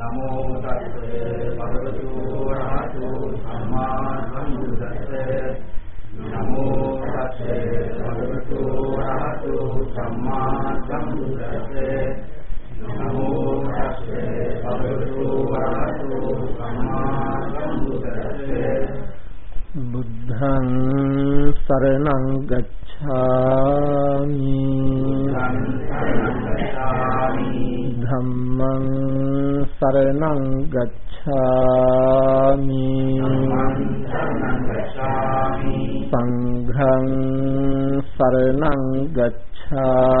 නමෝ තස්සේ භගවතු වරහතු සම්මා සම්බුද්දස්සේ නමෝ තස්සේ භගවතු වරහතු සම්මා සම්බුද්දස්සේ නමෝ තස්සේ භගවතු වරහතු සම්මා සම්බුද්දස්සේ බුද්ධං සරණං ගච්ඡාමි. ධම්මං සරණං ගච්ඡාමි। සංඝං සරණං ගච්ඡාමි।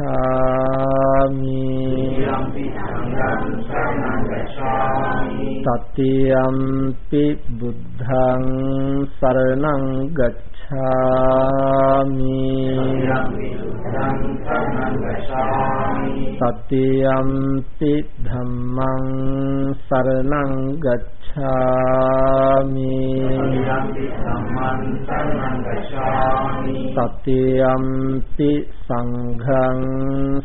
ගච්ඡාමි। ගච්ඡාමි। තතියම්පි බුද්ධං සරණං ගච්ඡාමි තතියම්පි ධම්මං සරණං ගච්ඡාමි ගච්ඡාමි සතියම්පි සංඝං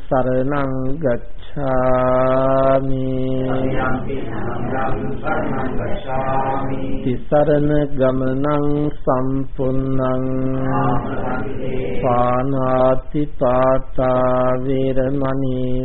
සරණං ගච්ඡාමි තිසරණ ගමනං සම්පුන්නං පානාති පාතා වේරමණී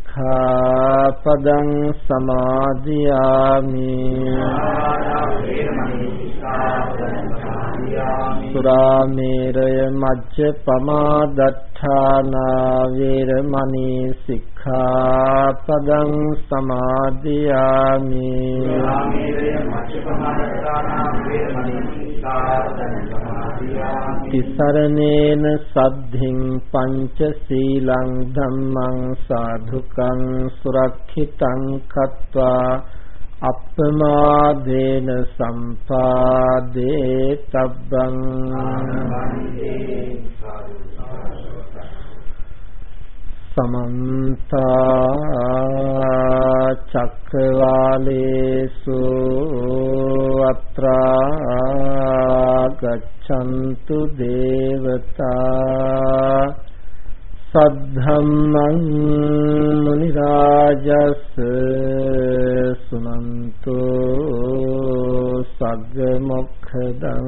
සික්ඛාපදං සමාදියාමි වේරමණී සික්ඛාපදං සුරාමේරය මජ්ජ පමාදත්තානා වේරමණී සික්ඛාපදං සමාදියාමි සුරාමේරය මජ්ජ පමාදත්තානා වේරමණී සික්ඛාපදං සමාදියාමි තිසරණේන සද්ධින් පංච සීලං ධම්මං සාධුකං සුරක්ෂිතං කତ୍වා අප්පමාදේන සම්පාදේ තබ්බං සමන්ත චක්කවාලේසු අත්‍රා ගච්ඡන්තු දේවතා සද්ධම්මං මුනි රාජස් සුනන්තෝ සග්ග මොක්ඛදං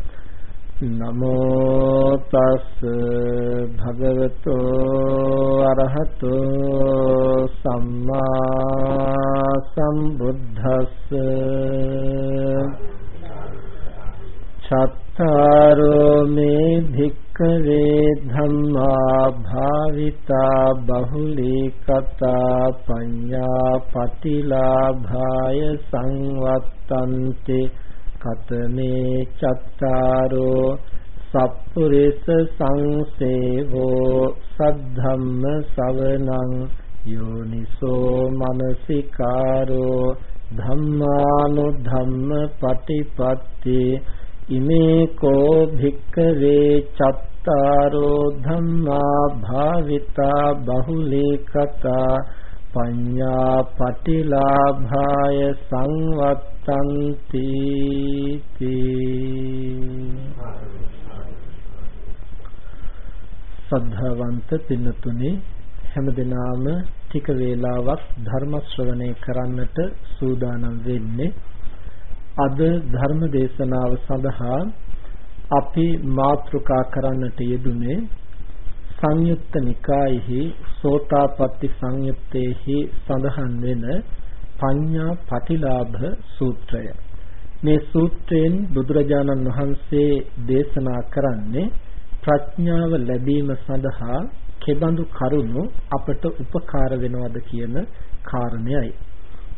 නමෝ තස් භගවතු අරහතෝ සම්මා සම්බුද්දස්ස චත්තාරෝ මේ භික්ඛවේ ධම්මා භාවිතා බහුලී කතා සත්තා පඤ්ඤා පටිලාභාය සංවත්තන්ති කතමේ චත්තාරෝ සප්පුරිස සංසේවෝ සද්ධම්ම සවනං යෝනිසෝ මනසිකාරෝ ධම්මානුධම්ම පටිපත්ති ඉමේ කෝ භික්ඛවේ චත්තාරෝ ධම්මා භාවිතා බහුලේ කතා පඤ්ඤා පටිලාභාය සංවත්තන්ති සද්ධාවන්ත පින්නතුනේ හැමදෙනාම ටික වේලාවක් ධර්ම ශ්‍රවණය කරන්නට සූදානම් වෙන්නේ අද ධර්ම දේශනාව සඳහා අපි මාතෘකා කරන්නට යෙදුනේ සංයුත්ත නිකායෙහි සෝතාපට්ටි සංයුත්තේහි සඳහන් වෙන පඤ්ඤා පටිලාභ සූත්‍රය. මේ සූත්‍රයෙන් බුදුරජාණන් වහන්සේ දේශනා කරන්නේ ප්‍රඥාව ලැබීම සඳහා කෙබඳු කරුණු අපට උපකාර වෙනවද කියන කාරණයයි.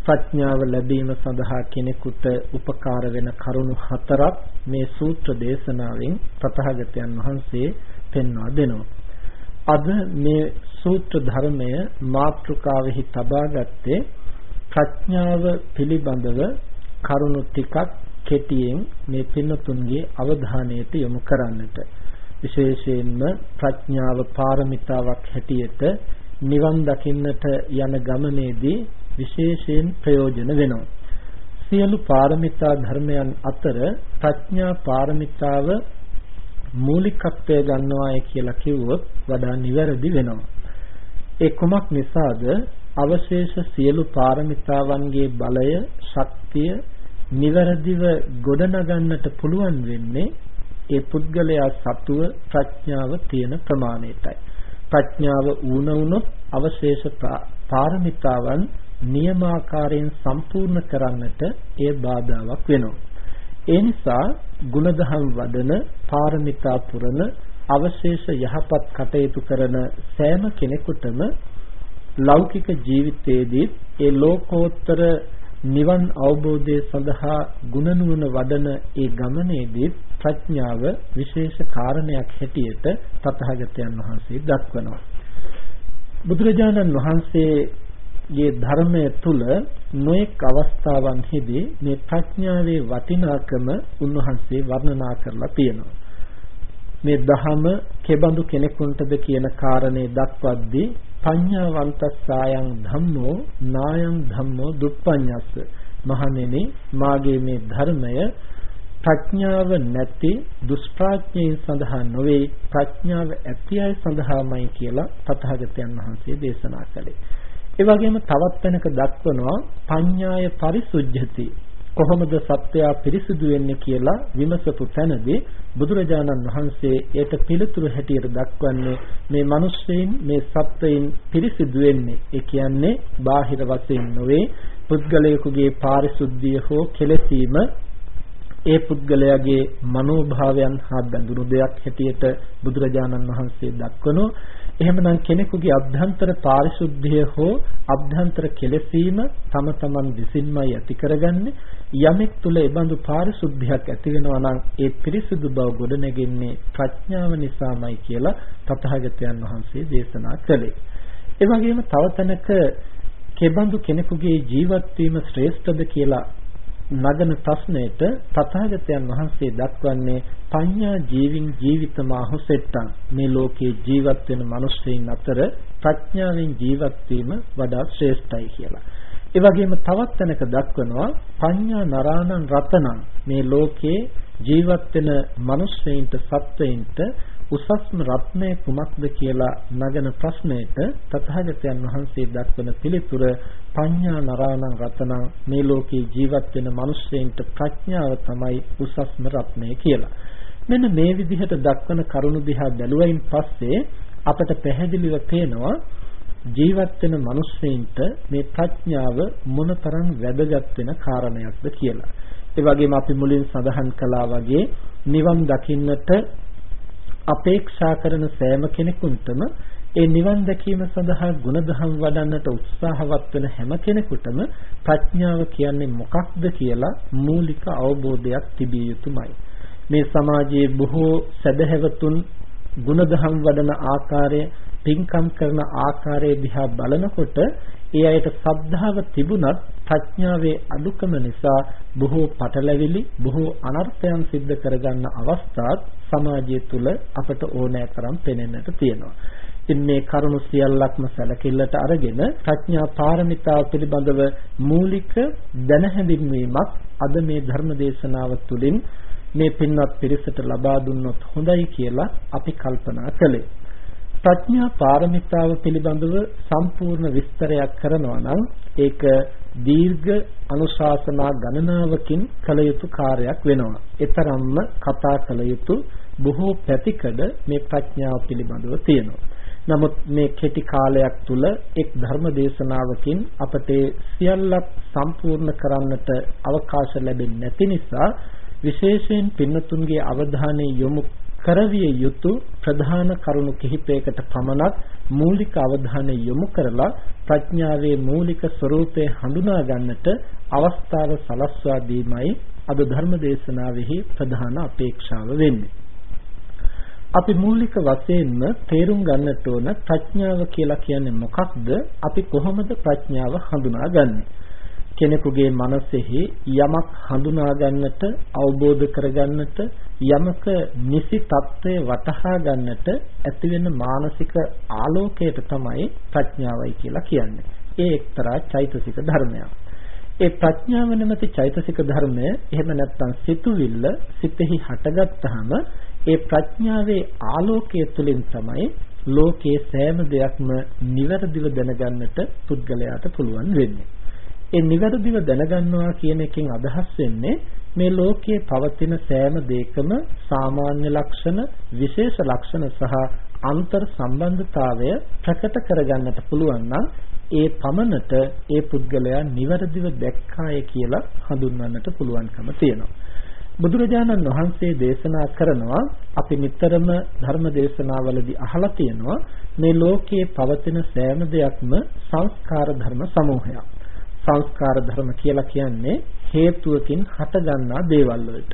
ප්‍රඥාව ලැබීම සඳහා කෙනෙකුට උපකාර වෙන කරුණු හතරක් මේ සූත්‍ර දේශනාවෙන් තථාගතයන් වහන්සේ පෙන්වා දෙනවා. අද මේ සූත්‍ර ධර්මය මාතෘකාවෙහි තබා ගත්තේ ප්‍රඥාව පිළිබඳව කරුණු ටිකක් කෙටියෙන් මේ පින්නතුන්ගේ අවධානයට යොමු කරන්නට විශේෂයෙන්ම ප්‍රඥාව පාරමිතාවක් හැටියට නිවන් දකින්නට යන ගමනේදී විශේෂයෙන් ප්‍රයෝජන වෙනවා. සියලු පාරමිතා ධර්මයන් අතර ප්‍රඥා පාරමිතාව මූලිකත්වය ගන්නවායි කියලා කිව්වොත් වඩා නිවැරදි වෙනවා. ඒ කුමක් නිසාද? අවශේෂ සියලු පාරමිතාවන්ගේ බලය, ශක්තිය නිවැරදිව ගොඩනගන්නට පුළුවන් වෙන්නේ ඒ පුද්ගලයා සතුව ප්‍රඥාව තියෙන ප්‍රමාණයටයි. ප්‍රඥාව ඌන වුණොත් අවශේෂ පාරමිතාවන් නියමාකාරයෙන් සම්පූර්ණ කරන්නට එය බාධාවක් වෙනවා. ඒ නිසා ಗುಣධම් වඩන පාරමිතා පුරන අවශේෂ යහපත් කටයුතු කරන සෑම කෙනෙකුටම ලෞකික ජීවිතයේදී ඒ ලෝකෝත්තර නිවන් අවබෝධය සඳහා ගුණනුවණ වඩන ඒ ගමනේදී ප්‍රඥාව විශේෂ කාරණයක් හැටියට තථාගතයන් වහන්සේ දක්වනවා. බුදුරජාණන් වහන්සේගේ ධර්මය තුල නොඑක් අවස්ථාවන්හිදී මේ ප්‍රඥාවේ වටිනාකම උන්වහන්සේ වර්ණනා කරලා තියෙනවා. මේ දහම කෙබඳු කෙනෙකුටද කියන කාරණේ දක්වද්දී පඤ්ඤාවන්තස්සායන් ධම්මෝ නායන් ධම්මෝ දුප්පඤ්ඤස්ස මහණෙනි මාගේ මේ ධර්මය ප්‍රඥාව නැති දුෂ්ප්‍රඥයින් සඳහා නොවේ ප්‍රඥාව ඇති අය සඳහාමයි කියලා තථාගතයන් වහන්සේ දේශනා කළේ. ඒ වගේම තවත් තැනක දක්වනවා පඤ්ඤාය පරිසුද්ධති කොහොමද සත්‍යය පිරිසිදු වෙන්නේ කියලා විමසපු තැනදී බුදුරජාණන් වහන්සේ ඒට පිළිතුරු හැටියට දක්වන්නේ මේ මිනිස්සෙයින් මේ සත්වයින් පිරිසිදු වෙන්නේ. ඒ කියන්නේ බාහිර වශයෙන් නොවේ. පුද්ගලයෙකුගේ පාරිශුද්ධිය හෝ කෙලසීම ඒ පුද්ගලයාගේ මනෝභාවයන් හා බැඳුණු දෙයක් හැටියට බුදුරජාණන් වහන්සේ දක්වනෝ එහෙමනම් කෙනෙකුගේ අභ්‍යන්තර පාරිශුද්ධිය හෝ අභ්‍යන්තර කෙලසීම තම තමන් විසින්මයි ඇති කරගන්නේ යමෙක් තුල ඒ බඳු පාරිශුද්ධියක් ඇති වෙනවා නම් ඒ පිරිසිදු බව ගොඩනැගෙන්නේ ප්‍රඥාව නිසාමයි කියලා තථාගතයන් වහන්සේ දේශනා කළේ. ඒ වගේම තව තැනක කෙබඳු කෙනෙකුගේ ජීවත් වීම ශ්‍රේෂ්ඨද කියලා නගන ප්‍රශ්නයට තථාගතයන් වහන්සේ දක්වන්නේ පඤ්ඤා ජීවින් ජීවිතමාහු සෙට්ටං මේ ලෝකේ ජීවත් වෙන මිනිස්සුන් අතර ප්‍රඥාවෙන් ජීවත් වීම වඩා ශ්‍රේෂ්ඨයි කියලා. ඒ වගේම තවත් තැනක දක්වනවා පඤ්ඤා නරාණං රතනං මේ ලෝකේ ජීවත් වෙන මිනිස්සෙයින්ට සත්වයින්ට උසස්ම රත්නය කුමක්ද කියලා නගන ප්‍රශ්නයට තථාගතයන් වහන්සේ දක්වන පිළිතුර පඤ්ඤා නරාණං රතනං මේ ලෝකේ ජීවත් වෙන මිනිස්සෙයින්ට ප්‍රඥාව තමයි උසස්ම රත්නය කියලා. මෙන්න මේ විදිහට දක්වන කරුණු දිහා බැලුවයින් පස්සේ අපට පැහැදිලිව පේනවා ජීවත් වෙන මිනිස්සෙයින්ට මේ ප්‍රඥාව මොනතරම් වැදගත් වෙන කාරණයක්ද කියලා. ඒ වගේම අපි මුලින් සඳහන් කළා වගේ නිවන් දකින්නට අපේක්ෂා කරන සෑම කෙනෙකුටම ඒ නිවන් දැකීම සඳහා ගුණධම් වඩන්නට උත්සාහවත් වෙන හැම කෙනෙකුටම ප්‍රඥාව කියන්නේ මොකක්ද කියලා මූලික අවබෝධයක් තිබිය යුතුමයි. මේ සමාජයේ බොහෝ සදහැවතුන් ගුණධම් වඩන ආකාරය, පින්කම් කරන ආකාරය දිහා බලනකොට ඒ අයට සද්ධාව තිබුණත් ප්‍රඥාවේ අඩුකම නිසා බොහෝ පටලැවිලි බොහෝ අනර්ථයන් සිද්ධ කරගන්න අවස්ථාත් සමාජය තුළ අපට ඕනෑතරම් පෙනෙන්නට තියෙනවා. ඉතින් මේ කරුණු සියල්ලක්ම සැලකිල්ලට අරගෙන ප්‍රඥා පාරමිතාව පිළිබඳව මූලික දැනහැඳින්වීමක් අද මේ ධර්ම දේශනාව තුළින් මේ පින්වත් පිරිසට ලබා දුන්නොත් හොඳයි කියලා අපි කල්පනා කළේ. ප්‍රඥා පාරමිතාව පිළිබඳව සම්පූර්ණ විස්තරයක් කරනවා නම් ඒක දීර්ඝ අනුශාසනා ගණනාවකින් කළ යුතු කාර්යයක් වෙනවා. ඒතරම්ම කතා කළ යුතු බොහෝ පැතිකඩ මේ ප්‍රඥාව පිළිබඳව තියෙනවා. නමුත් මේ කෙටි කාලයක් තුල එක් ධර්ම දේශනාවකින් අපට සියල්ලක් සම්පූර්ණ කරන්නට අවකාශ ලැබෙන්නේ නැති නිසා විශේෂයෙන් පින්නතුන්ගේ අවධානය යොමු කරවිය යුතු ප්‍රධාන කරුණු කිහිපයකට පමණක් මූලික අවධානය යොමු කරලා ප්‍රඥාවේ මූලික ස්වરૂපය හඳුනා ගන්නට අවස්ථාව සලස්වා දීමයි අද ධර්ම දේශනාවෙහි ප්‍රධාන අපේක්ෂාව වෙන්නේ. අපි මූලික වශයෙන්ම තේරුම් ගන්නට ඕන ප්‍රඥාව කියලා කියන්නේ මොකක්ද? අපි කොහොමද ප්‍රඥාව හඳුනාගන්නේ? කෙනෙකුගේ මනසෙහි යමක් හඳුනා ගන්නට, අවබෝධ කරගන්නට, යමක නිසි తත්වයේ වටහා ගන්නට ඇතිවෙන මානසික ආලෝකයට තමයි ප්‍රඥාවයි කියලා කියන්නේ. ඒ එක්තරා චෛතසික ධර්මයක්. ඒ ප්‍රඥාව නැමැති චෛතසික ධර්මය එහෙම නැත්නම් සිතුවිල්ල සිතෙහි හටගත්තාම ඒ ප්‍රඥාවේ ආලෝකය තුළින් තමයි ලෝකයේ සෑම දෙයක්ම නිවැරදිව දැනගන්නට පුද්ගලයාට පුළුවන් වෙන්නේ. ඒ නිවැරදිව දැනගන්නවා කියන එකෙන් අදහස් වෙන්නේ මේ ලෝකයේ පවතින සෑම දෙයකම සාමාන්‍ය ලක්ෂණ, විශේෂ ලක්ෂණ සහ අන්තර් සම්බන්ධතාවය ප්‍රකට කරගන්නට පුළුවන් නම් ඒ පමණට ඒ පුද්ගලයා නිවැරදිව දැක්කාය කියලා හඳුන්වන්නට පුළුවන්කම තියෙනවා. බුදුරජාණන් වහන්සේ දේශනා කරනවා අපි නිතරම ධර්ම දේශනාවලදී අහලා තියෙනවා මේ ලෝකයේ පවතින සෑම දෙයක්ම සංස්කාර ධර්ම සමූහයක්. සංස්කාර ධර්ම කියලා කියන්නේ හේතුවකින් හටගන්නා දේවල් වලට.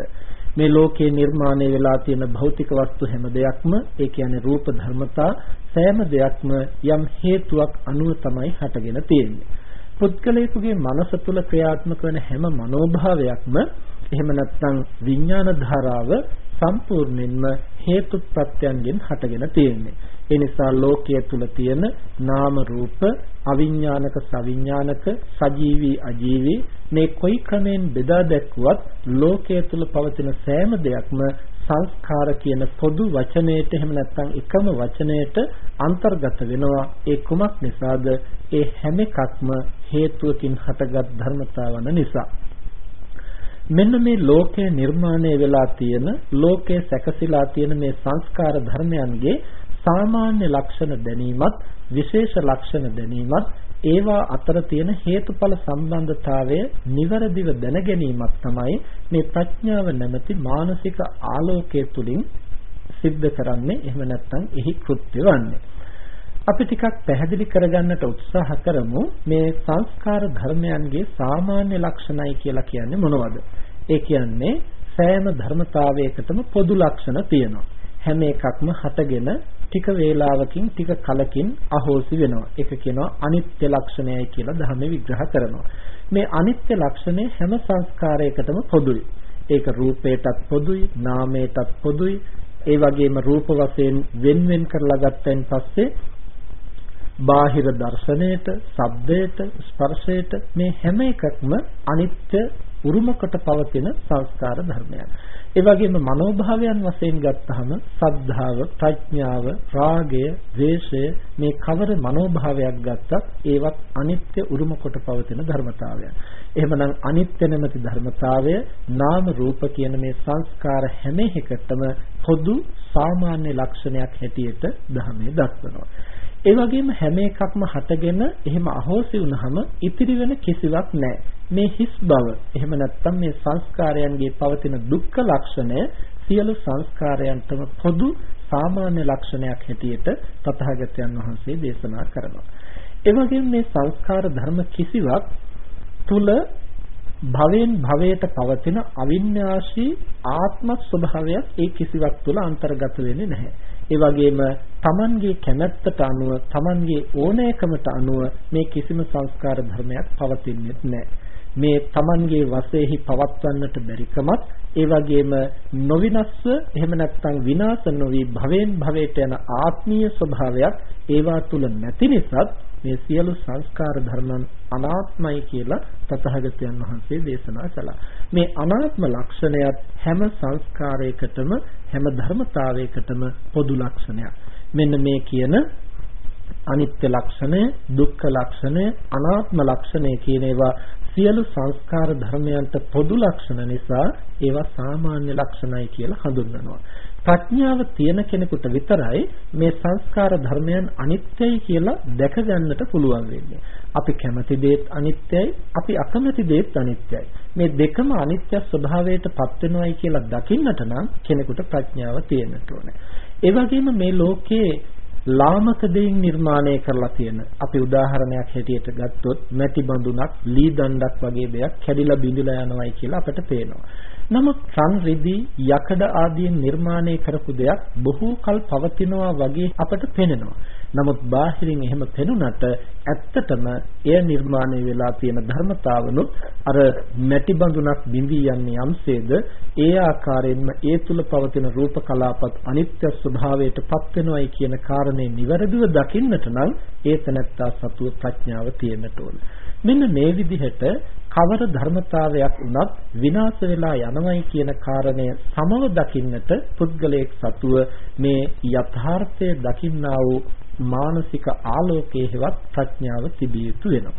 මේ ලෝකේ නිර්මාණය වෙලා තියෙන භෞතික වස්තු හැම දෙයක්ම ඒ කියන්නේ රූප ධර්මතා සෑම දෙයක්ම යම් හේතුවක් අනුව තමයි හටගෙන තියෙන්නේ. පුද්ගලයෙකුගේ මනස තුළ ක්‍රියාත්මක වෙන හැම මනෝභාවයක්ම එහෙම නැත්නම් විඥාන ධාරාව සම්පූර්ණයෙන්ම හේතු ප්‍රත්‍යයන්ගෙන් හටගෙන තියෙන්නේ. ඒ නිසා ලෝකයේ තුල තියෙන නාම රූප අවිඥානික සවිඥානික සජීවී අජීවී මේ කොයි ක්‍රමෙන් බෙදා දැක්ුවත් ලෝකයේ තුල පවතින සෑම දෙයක්ම සංස්කාර කියන පොදු වචනයට එහෙම නැත්නම් එකම වචනයට අන්තර්ගත වෙනවා. ඒ කුමක් නිසාද? ඒ හැම එකක්ම හේතුවකින් හටගත් ධර්මතාවන නිසා. මෙන්න මේ ලෝකය නිර්මාණය වෙලා තියෙන ලෝකයේ සැකසීලා තියෙන මේ සංස්කාර ධර්මයන්ගේ සාමාන්‍ය ලක්ෂණ දැනීමත් විශේෂ ලක්ෂණ දැනීමත් ඒවා අතර තියෙන හේතුඵල සම්බන්ධතාවය નિවරදිව දැන ගැනීමක් තමයි මේ ප්‍රඥාව නැමැති මානසික ආලෝකයේ තුලින් සිද්ධ කරන්නේ. එහෙම නැත්නම් එහි කෘත්‍ය වන්නේ. අපි ටිකක් පැහැදිලි කරගන්නට උත්සාහ කරමු මේ සංස්කාර ධර්මයන්ගේ සාමාන්‍ය ලක්ෂණයි කියලා කියන්නේ මොනවද? ඒ කියන්නේ සෑම ධර්මතාවයකටම පොදු ලක්ෂණ තියෙනවා. හැම එකක්ම හටගෙන ටික වේලාවකින් ටික කලකින් අහෝසි වෙනවා. ඒක කියනවා අනිත්‍ය ලක්ෂණයයි කියලා ධර්මයේ විග්‍රහ කරනවා. මේ අනිත්‍ය ලක්ෂණය හැම සංස්කාරයකටම පොදුයි. ඒක රූපයටත් පොදුයි, නාමයටත් පොදුයි. ඒ වගේම රූප වශයෙන් වෙන් වෙන් කරලා ගත්තයින් පස්සේ බාහිර දර්ශනයට, ශබ්දයට, ස්පර්ශයට මේ හැම එකක්ම අනිත්‍ය උරුමකට පවතින සංස්කාර ධර්මයන්. ඒ වගේම මනෝභාවයන් වශයෙන් ගත්තහම සද්ධාව, ප්‍රඥාව, රාගය, ද්වේෂය මේ කවර මනෝභාවයක් ගත්තත් ඒවත් අනිත්‍ය උරුම කොට පවතින ධර්මතාවයන්. එහෙමනම් අනිත්‍ය නැමැති ධර්මතාවය නාම රූප කියන මේ සංස්කාර හැම එකටම පොදු සාමාන්‍ය ලක්ෂණයක් හැටියට ධර්මයේ දක්වනවා. ඒ වගේම හැම එකක්ම හටගෙන එහෙම අහෝසි වුනහම ඉතිරි වෙන කිසිවක් නැහැ. මේ හිස් බව එහෙම නැත්නම් මේ සංස්කාරයන්ගේ පවතින දුක්ඛ ලක්ෂණය සියලු සංස්කාරයන්ටම පොදු සාමාන්‍ය ලක්ෂණයක් හැටියට තථාගතයන් වහන්සේ දේශනා කරනවා. ඒ වගේම මේ සංස්කාර ධර්ම කිසිවක් තුල භවෙන් භවයට පවතින අවින්‍යාසී ආත්ම ස්වභාවයක් ඒ කිසිවක් තුල අන්තර්ගත වෙන්නේ නැහැ. ඒ වගේම Tamanගේ කැමැත්තට අනුව Tamanගේ ඕනෑකමට අනුව මේ කිසිම සංස්කාර ධර්මයක් පවතින්නේ නැහැ. මේ Tamanගේ වශයෙන්හි පවත්වන්නට බැරිකමත් ඒ වගේම නොවිනස්ව එහෙම නැත්නම් විනාශ නොවි භවෙන් භවයට යන ආත්මීය ස්වභාවයක් ඒවා තුල නැති නිසාත් මේ සියලු සංස්කාර ධර්මයන් අනාත්මයි කියලා තථාගතයන් වහන්සේ දේශනා කළා. මේ අනාත්ම ලක්ෂණයත් හැම සංස්කාරයකටම හැම ධර්මතාවයකටම පොදු ලක්ෂණයක්. මෙන්න මේ කියන අනිත්‍ය ලක්ෂණය, දුක්ඛ ලක්ෂණය, අනාත්ම ලක්ෂණය කියන ඒවා සියලු සංස්කාර ධර්මයන්ට පොදු ලක්ෂණ නිසා ඒවා සාමාන්‍ය ලක්ෂණයි කියලා හඳුන්වනවා. ප්‍රඥාව තියෙන කෙනෙකුට විතරයි මේ සංස්කාර ධර්මයන් අනිත්‍යයි කියලා දැක ගන්නට පුළුවන් වෙන්නේ. අපි කැමති දේත් අනිත්‍යයි, අපි අකමැති දේත් අනිත්‍යයි. මේ දෙකම අනිත්‍ය ස්වභාවයට පත් වෙනවයි කියලා දකින්නට නම් කෙනෙකුට ප්‍රඥාව තියෙන්නට ඕනේ. ඒ වගේම මේ ලෝකයේ ලාමක දෙයින් නිර්මාණය කරලා තියෙන අපි උදාහරණයක් හැටියට ගත්තොත් මැටි බඳුනක් ලී දණ්ඩක් වගේ දෙයක් කැඩිලා බිඳිලා යනවායි කියලා අපට පේනවා. නමුත් රන් රිදී යකඩ ආදියෙන් නිර්මාණය කරපු දෙයක් බොහෝ කල් පවතිනවා වගේ අපට පෙනෙනවා. නමුත් බාහිරින් එහෙම පෙනුනට ඇත්තටම එය නිර්මාණය වෙලා තියෙන ධර්මතාවනුත් අර මැටි බඳුනක් බිඳී යන්නේ යම්සේද ඒ ආකාරයෙන්ම ඒ තුල පවතින රූප කලාපත් අනිත්‍ය ස්වභාවයට පත් වෙනවයි කියන කාරණේ නිවැරදිව දකින්නට නම් ඒ තනත්තා සතුව ප්‍රඥාව තියෙන්නට ඕන. මෙන්න මේ විදිහට කවර ධර්මතාවයක් වුණත් විනාශ වෙලා යනවයි කියන කාරණය සමව දකින්නට පුද්ගලයෙක් සතුව මේ යථාර්ථය දකින්නා වූ මානසික ආලෝකයේ හෙවත් ප්‍රඥාව තිබිය යුතු වෙනවා.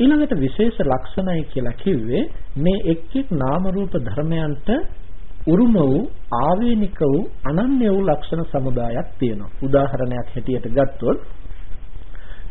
ඊළඟට විශේෂ ලක්ෂණයි කියලා කිව්වේ මේ එක් එක් නාම රූප ධර්මයන්ට උරුම වූ ආවේනික වූ අනන්‍ය වූ ලක්ෂණ සමුදායක් තියෙනවා. උදාහරණයක් හැටියට ගත්තොත්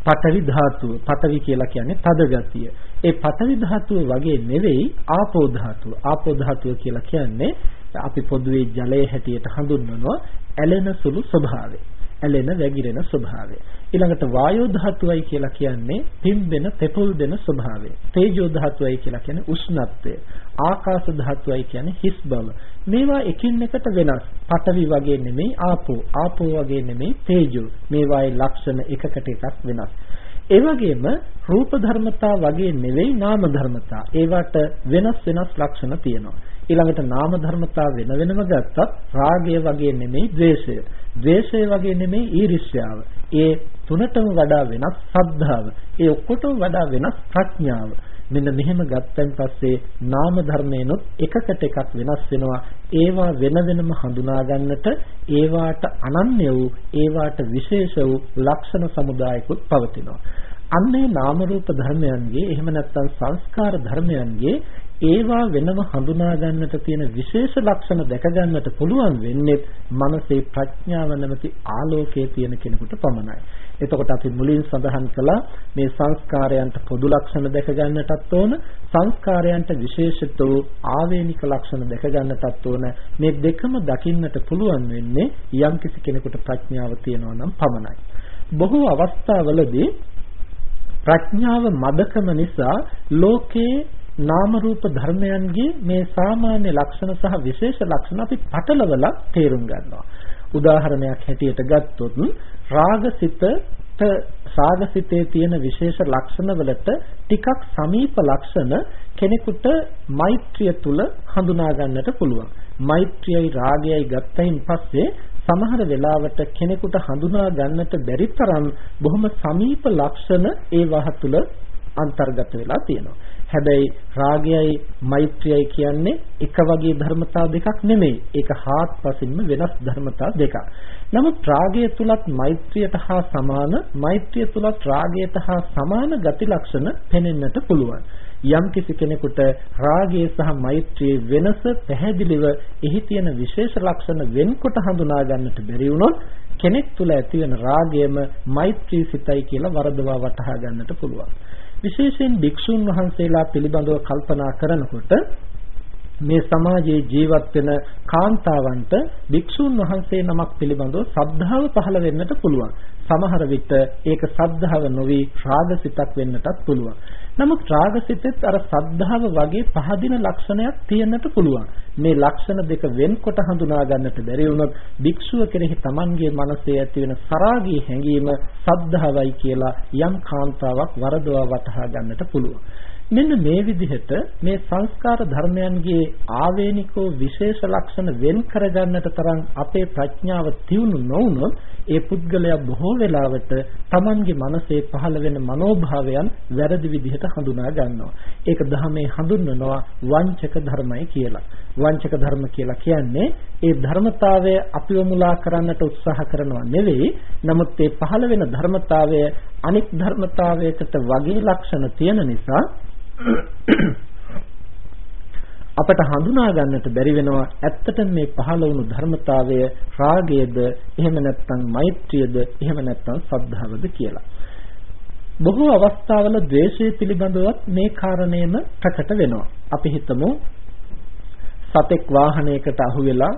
පඨවි ධාතුව පඨවි කියලා කියන්නේ තද ගතිය. ඒ පඨවි ධාතුව වගේ නෙවෙයි ආපෝ ධාතුව. ආපෝ ධාතුව කියලා කියන්නේ අපි පොදුවේ ජලයේ හැටියට හඳුන්වනවා ඇලෙන සුළු ස්වභාවය. ඇලෙන වැగిරෙන ස්වභාවය. ඊළඟට වායෝ ධාතුවයි කියලා කියන්නේ පිම්බෙන තෙපොල් දෙන ස්වභාවය. තේජෝ ධාතුවයි කියලා කියන්නේ උෂ්ණත්වය. ආකාශ ධාතුවයි කියන්නේ හිස් බව. මේවා එකින් එකට වෙනස්. පඨවි වගේ නෙමෙයි ආපෝ. ආපෝ වගේ නෙමෙයි තේජෝ. මේවායේ ලක්ෂණ එකකට එකක් වෙනස්. ඒ වගේම රූප ධර්මතා වගේ නෙවෙයි නාම ධර්මතා. ඒවට වෙනස් වෙනස් ලක්ෂණ තියෙනවා. ඊළඟට නාම ධර්මතා වෙන වෙනම ගත්තත් රාගය වගේ නෙමෙයි ද්වේෂය. ද්වේෂය වගේ නෙමෙයි ඊර්ෂ්‍යාව. ඒ තුනටම වඩා වෙනස් ශ්‍රද්ධාව. ඒ ඔක්කොටම වඩා වෙනස් ප්‍රඥාව. මෙන්න මෙහෙම ගත්තන් පස්සේ නාම ධර්මේනොත් එකකට එකක් වෙනස් වෙනවා ඒවා වෙන වෙනම හඳුනා ගන්නට ඒවාට අනන්‍ය වූ ඒවාට විශේෂ වූ ලක්ෂණ සමුදායකුත් පවතිනවා අන්නේ නාම රූප ධර්මයන්ගේ එහෙම නැත්නම් සංස්කාර ධර්මයන්ගේ ඒවා වෙනම හඳුනා ගන්නට තියෙන විශේෂ ලක්ෂණ දැක ගන්නට පුළුවන් වෙන්නේ මනසේ ප්‍රඥාව නැමැති ආලෝකයේ තියෙන කෙනෙකුට පමණයි. එතකොට අපි මුලින් සඳහන් කළා මේ සංස්කාරයන්ට පොදු ලක්ෂණ දැක ගන්නටත් ඕන සංස්කාරයන්ට විශේෂිත වූ ආවේනික ලක්ෂණ දැක ගන්නටත් ඕන මේ දෙකම දකින්නට පුළුවන් වෙන්නේ යම්කිසි කෙනෙකුට ප්‍රඥාව තියෙනවා නම් පමණයි. බොහෝ අවස්ථාවලදී ප්‍රඥාව මදකම නිසා ලෝකේ නාම රූප ධර්මයන්ගේ මේ සාමාන්‍ය ලක්ෂණ සහ විශේෂ ලක්ෂණ අපි පටලවලා තේරුම් ගන්නවා. උදාහරණයක් හැටියට ගත්තොත් රාගසිතට සාගසිතේ තියෙන විශේෂ ලක්ෂණ වලට ටිකක් සමීප ලක්ෂණ කෙනෙකුට මෛත්‍රිය තුල හඳුනා ගන්නට පුළුවන්. මෛත්‍රියයි රාගයයි ගත්තයින් පස්සේ සමහර වෙලාවට කෙනෙකුට හඳුනා ගන්නට බැරි තරම් බොහොම සමීප ලක්ෂණ ඒ වහ තුල අන්තර්ගත වෙලා තියෙනවා. හැබැයි රාගයයි මෛත්‍රියයි කියන්නේ එක වගේ ධර්මතා දෙකක් නෙමෙයි. ඒක හාත්පසින්ම වෙනස් ධර්මතා දෙකක්. නමුත් රාගය තුලත් මෛත්‍රියට හා සමාන, මෛත්‍රිය තුලත් රාගයට හා සමාන ගති ලක්ෂණ පෙනෙන්නට පුළුවන්. යම් කිසි කෙනෙකුට රාගය සහ මෛත්‍රියේ වෙනස පැහැදිලිව එහි තියෙන විශේෂ ලක්ෂණ වෙන්කොට හඳුනා ගන්නට බැරි වුණොත් කෙනෙක් තුල ඇති වෙන රාගයම මෛත්‍රී සිතයි කියලා වරදවා වටහා ගන්නට පුළුවන්. විශේෂයෙන් භික්ෂුන් වහන්සේලා පිළිබඳව කල්පනා කරනකොට මේ සමාජයේ ජීවත් වෙන කාන්තාවන්ට භික්ෂුන් වහන්සේ නමක් පිළිබඳව ශ්‍රද්ධාව පහළ වෙන්නට පුළුවන්. සමහර විට ඒක ශ්‍රද්ධාව නොවි රාගසිතක් වෙන්නටත් පුළුවන්. නමුත් රාගසිතෙත් අර ශ්‍රද්ධාව වගේ පහදින ලක්ෂණයක් තියෙන්නට පුළුවන්. මේ ලක්ෂණ දෙක වෙන්කොට හඳුනා ගන්නට බැරි වුණොත් භික්ෂුව කෙරෙහි Tamanගේ මනසේ ඇති වෙන සරාගී හැඟීම ශ්‍රද්ධාවයි කියලා යම් කාන්තාවක් වරදවා වටහා ගන්නට පුළුවන්. මෙන්න මේ විදිහට මේ සංස්කාර ධර්මයන්ගේ ආවේනිකෝ විශේෂ ලක්ෂණ වෙන් කරගන්නට තරම් අපේ ප්‍රඥාව තියුණු නොවුනොත් ඒ පුද්ගලයා බොහෝ වෙලාවට Tamanගේ මනසේ පහළ වෙන මනෝභාවයන් වැරදි විදිහට හඳුනා ගන්නවා. ඒක ධර්මයේ හඳුන්වනවා වංචක ධර්මයි කියලා. වංචක ධර්ම කියලා කියන්නේ ඒ ධර්මතාවය අපිව මුලා කරන්නට උත්සාහ කරනවා නෙවෙයි. නමුත් ඒ පහළ වෙන ධර්මතාවය අනික් ධර්මතාවයකට වගේ ලක්ෂණ තියෙන නිසා අපට හඳුනා ගන්නට බැරි වෙනවා ඇත්තටම මේ පහළ වුණු ධර්මතාවය රාගයද එහෙම නැත්නම් මෛත්‍රියද එහෙම නැත්නම් සද්ධාවද කියලා. බොහෝ අවස්ථාවල ද්වේෂය පිළිබඳවත් මේ කාරණේම ප්‍රකට වෙනවා. අපි හිතමු සතෙක් වාහනයකට අහු වෙලා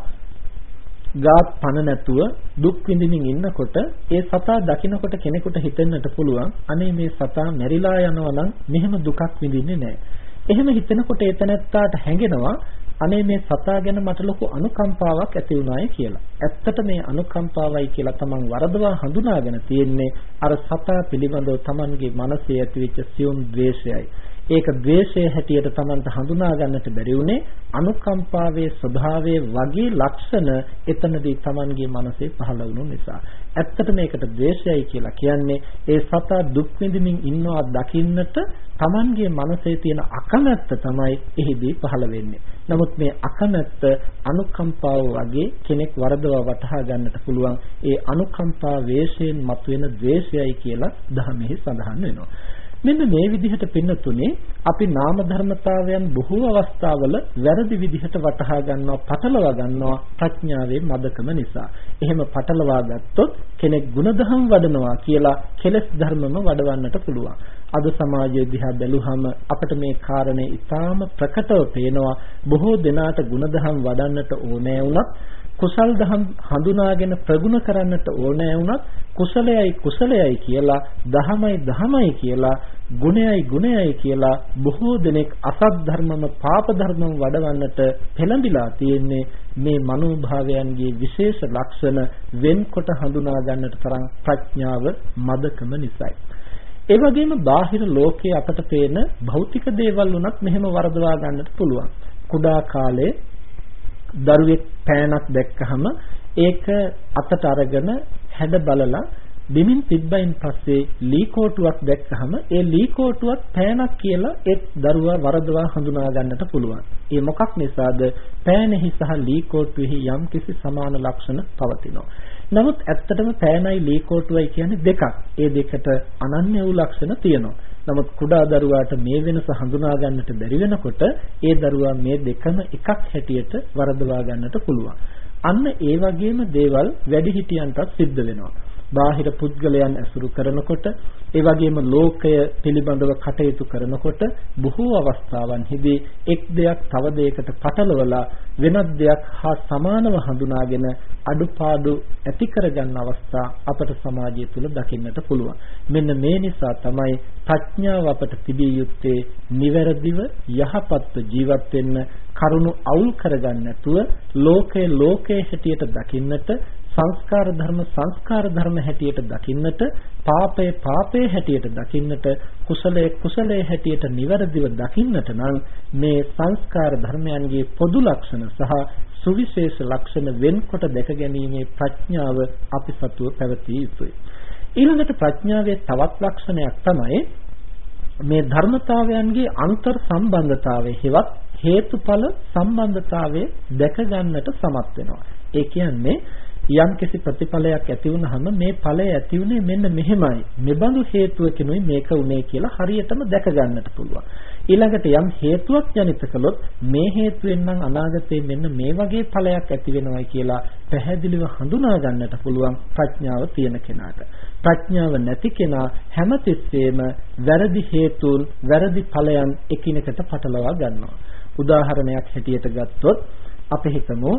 ගාත් පණ නැතුව දුක් විඳින්මින් ඉන්නකොට ඒ සතා දකින්නකොට කෙනෙකුට හිතෙන්නට පුළුවන් අනේ මේ සතා මැරිලා යනවා නම් මෙහෙම දුකක් විඳින්නේ නැහැ. එහෙම හිතනකොට ඒතනත්තාට හැඟෙනවා අනේ මේ සතා ගැන මට ලොකු අනුකම්පාවක් ඇති වුණාය කියලා. ඇත්තට මේ අනුකම්පාවයි කියලා තමන් වරදවා හඳුනාගෙන තියෙන්නේ අර සතා පිළිබඳව තමන්ගේ මනසේ ඇතිවෙච්ච සියුම් ද්වේෂයයි. ඒක ද්වේෂයේ හැටියට Tamanට හඳුනා ගන්නට බැරි වුණේ අනුකම්පාවේ ස්වභාවයේ වගේ ලක්ෂණ එතනදී Tamanගේ මනසේ පහළ වුණු නිසා. ඇත්තට මේකට ද්වේෂයයි කියලා කියන්නේ ඒ සතා දුක් විඳින්මින් ඉන්නවා දකින්නට Tamanගේ මනසේ තියෙන අකමැත්ත තමයි එහිදී පහළ වෙන්නේ. නමුත් මේ අකමැත්ත අනුකම්පාව වගේ කෙනෙක් වරදවා වටහා ගන්නට පුළුවන්. ඒ අනුකම්පා වේශයෙන් මතුවෙන ද්වේෂයයි කියලා ධර්මයේ සඳහන් වෙනවා. මෙන්න මේ විදිහට පින්නතුනේ අපි නාම ධර්මතාවයන් බොහෝ අවස්ථාවල වැරදි විදිහට වටහා ගන්නවා පටලවා ගන්නවා ප්‍රඥාවේ මදකම නිසා. එහෙම පටලවා ගත්තොත් කෙනෙක් ಗುಣධම් වඩනවා කියලා කෙලස් ධර්මම වඩවන්නට පුළුවන්. අද සමාජයේ දිහා බැලුවහම අපට මේ කාරණේ ඉතාම ප්‍රකටව පේනවා. බොහෝ දෙනාට ಗುಣධම් වඩන්නට ඕනෑ වුණත් කුසල් දහම් හඳුනාගෙන ප්‍රගුණ කරන්නට ඕනෑ වුණත් කුසලයයි කුසලයයි කියලා දහමයි දහමයි කියලා ගුණයයි ගුණයයි කියලා බොහෝ දෙනෙක් අසත් ධර්මම පාප ධර්මම වඩවන්නට පෙළඹිලා තියෙන්නේ මේ මනෝභාවයන්ගේ විශේෂ ලක්ෂණ වෙන්කොට හඳුනා ගන්නට තරම් ප්‍රඥාව මදකම නිසායි. ඒ වගේම බාහිර ලෝකයේ අපට පේන භෞතික දේවල් උනත් මෙහෙම වරදවා ගන්නට පුළුවන්. කුඩා කාලේ දරුවෙක් පෑනක් දැක්කහම ඒක අතට අරගෙන හැඩ බලලා බිමින් තිබ්බයින් පස්සේ ලී කෝටුවක් දැක්කහම ඒ ලී කෝටුවක් පෑනක් කියලා ඒ දරුවා වරදවා හඳුනා ගන්නට පුළුවන්. ඒ මොකක් නිසාද? පෑනෙහි සහ ලී කෝටුවේහි යම්කිසි සමාන ලක්ෂණ පවතිනවා. නමුත් ඇත්තටම පෑනයි ලී කෝටුවයි කියන්නේ දෙකක්. ඒ දෙකට අනන්‍ය වූ ලක්ෂණ තියෙනවා. නමුත් කුඩා දරුවාට මේ වෙනස හඳුනා ගන්නට බැරි වෙනකොට ඒ දරුවා මේ දෙකම එකක් හැටියට වරදවා ගන්නට පුළුවන්. අන්න ඒ වගේම දේවල් වැඩිහිටියන්ටත් සිද්ධ වෙනවා. බාහිර පුද්ගලයන් ඇසුරු කරනකොට ඒ වගේම ලෝකය පිළිබඳව කටයුතු කරනකොට බොහෝ අවස්ථාවන්හිදී එක් දෙයක් තව දෙයකට පටලවලා වෙනත් දෙයක් හා සමානව හඳුනාගෙන අඩුපාඩු ඇති කරගන්න අවස්ථා අපට සමාජය තුළ දකින්නට පුළුවන්. මෙන්න මේ නිසා තමයි ප්‍රඥාව අපට තිබිය යුත්තේ නිවැරදිව යහපත්ව ජීවත් වෙන්න කරුණු අවුල් කරගන්න නැතුව ලෝකයේ ලෝකයේ හැටියට දකින්නට සංස්කාර ධර්ම සංස්කාර ධර්ම හැටියට දකින්නට පාපය පාපයේ හැටියට දකින්නට කුසලයේ කුසලයේ හැටියට නිවැරදිව දකින්නට නම් මේ සංස්කාර ධර්මයන්ගේ පොදු ලක්ෂණ සහ සුවිශේෂ ලක්ෂණ වෙන්කොට දැක ගැනීමේ ප්‍රඥාව අපි සතුව පැවතිය යුතුයි. ඊළඟට ප්‍රඥාවේ තවත් ලක්ෂණයක් තමයි මේ ධර්මතාවයන්ගේ අන්තර් සම්බන්ධතාවය හෙවත් හේතුඵල සම්බන්ධතාවය දැක ගන්නට සමත් වෙනවා. ඒ කියන්නේ යම්කිසි ප්‍රතිඵලයක් ඇති වුනහම මේ ඵලය ඇති උනේ මෙන්න මෙහෙමයි. මෙබඳු හේතුවකිනුයි මේක උනේ කියලා හරියටම දැක ගන්නට පුළුවන්. ඊළඟට යම් හේතුවක් ජනිත කළොත් මේ හේතුවෙන් නම් අනාගතේ මෙන්න මේ වගේ ඵලයක් ඇති වෙනවයි කියලා පැහැදිලිව හඳුනා ගන්නට පුළුවන් ප්‍රඥාව තියෙන කෙනාට. ප්‍රඥාව නැති කෙනා හැමතිස්සෙම වැරදි හේතුන් වැරදි ඵලයන් එකිනෙකට පටලවා ගන්නවා. උදාහරණයක් හැටියට ගත්තොත් අපි හිතමු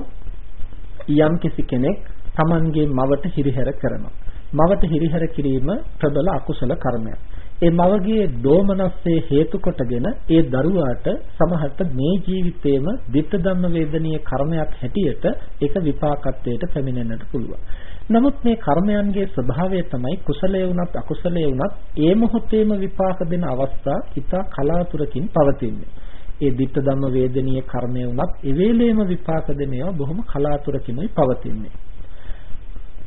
යම්කිසි කෙනෙක් Tamanගේ මවට හිරිහැර කරනවා. මවට හිරිහැර කිරීම ප්‍රබල අකුසල කර්මයක්. ඒ මවගේ දෝමනස්සේ හේතු කොටගෙන ඒ දරුවාට සමහරට මේ ජීවිතේම ਦਿੱත්ත ධම්ම වේදනීය කර්මයක් හැටියට ඒක විපාකත්වයට පැමිණෙන්නට පුළුවන්. නමුත් මේ කර්මයන්ගේ ස්වභාවය තමයි කුසලයේ වුණත් අකුසලයේ වුණත් ඒ මොහොතේම විපාක දෙන අවස්ථා ඉතා කලාතුරකින් පවතින්නේ. ඒ ਦਿੱත්ත ධම්ම වේදනීය කර්මය වුණත් ඒ වෙලේම විපාක දෙන ඒවා බොහොම කලාතුරකින්යි පවතින්නේ.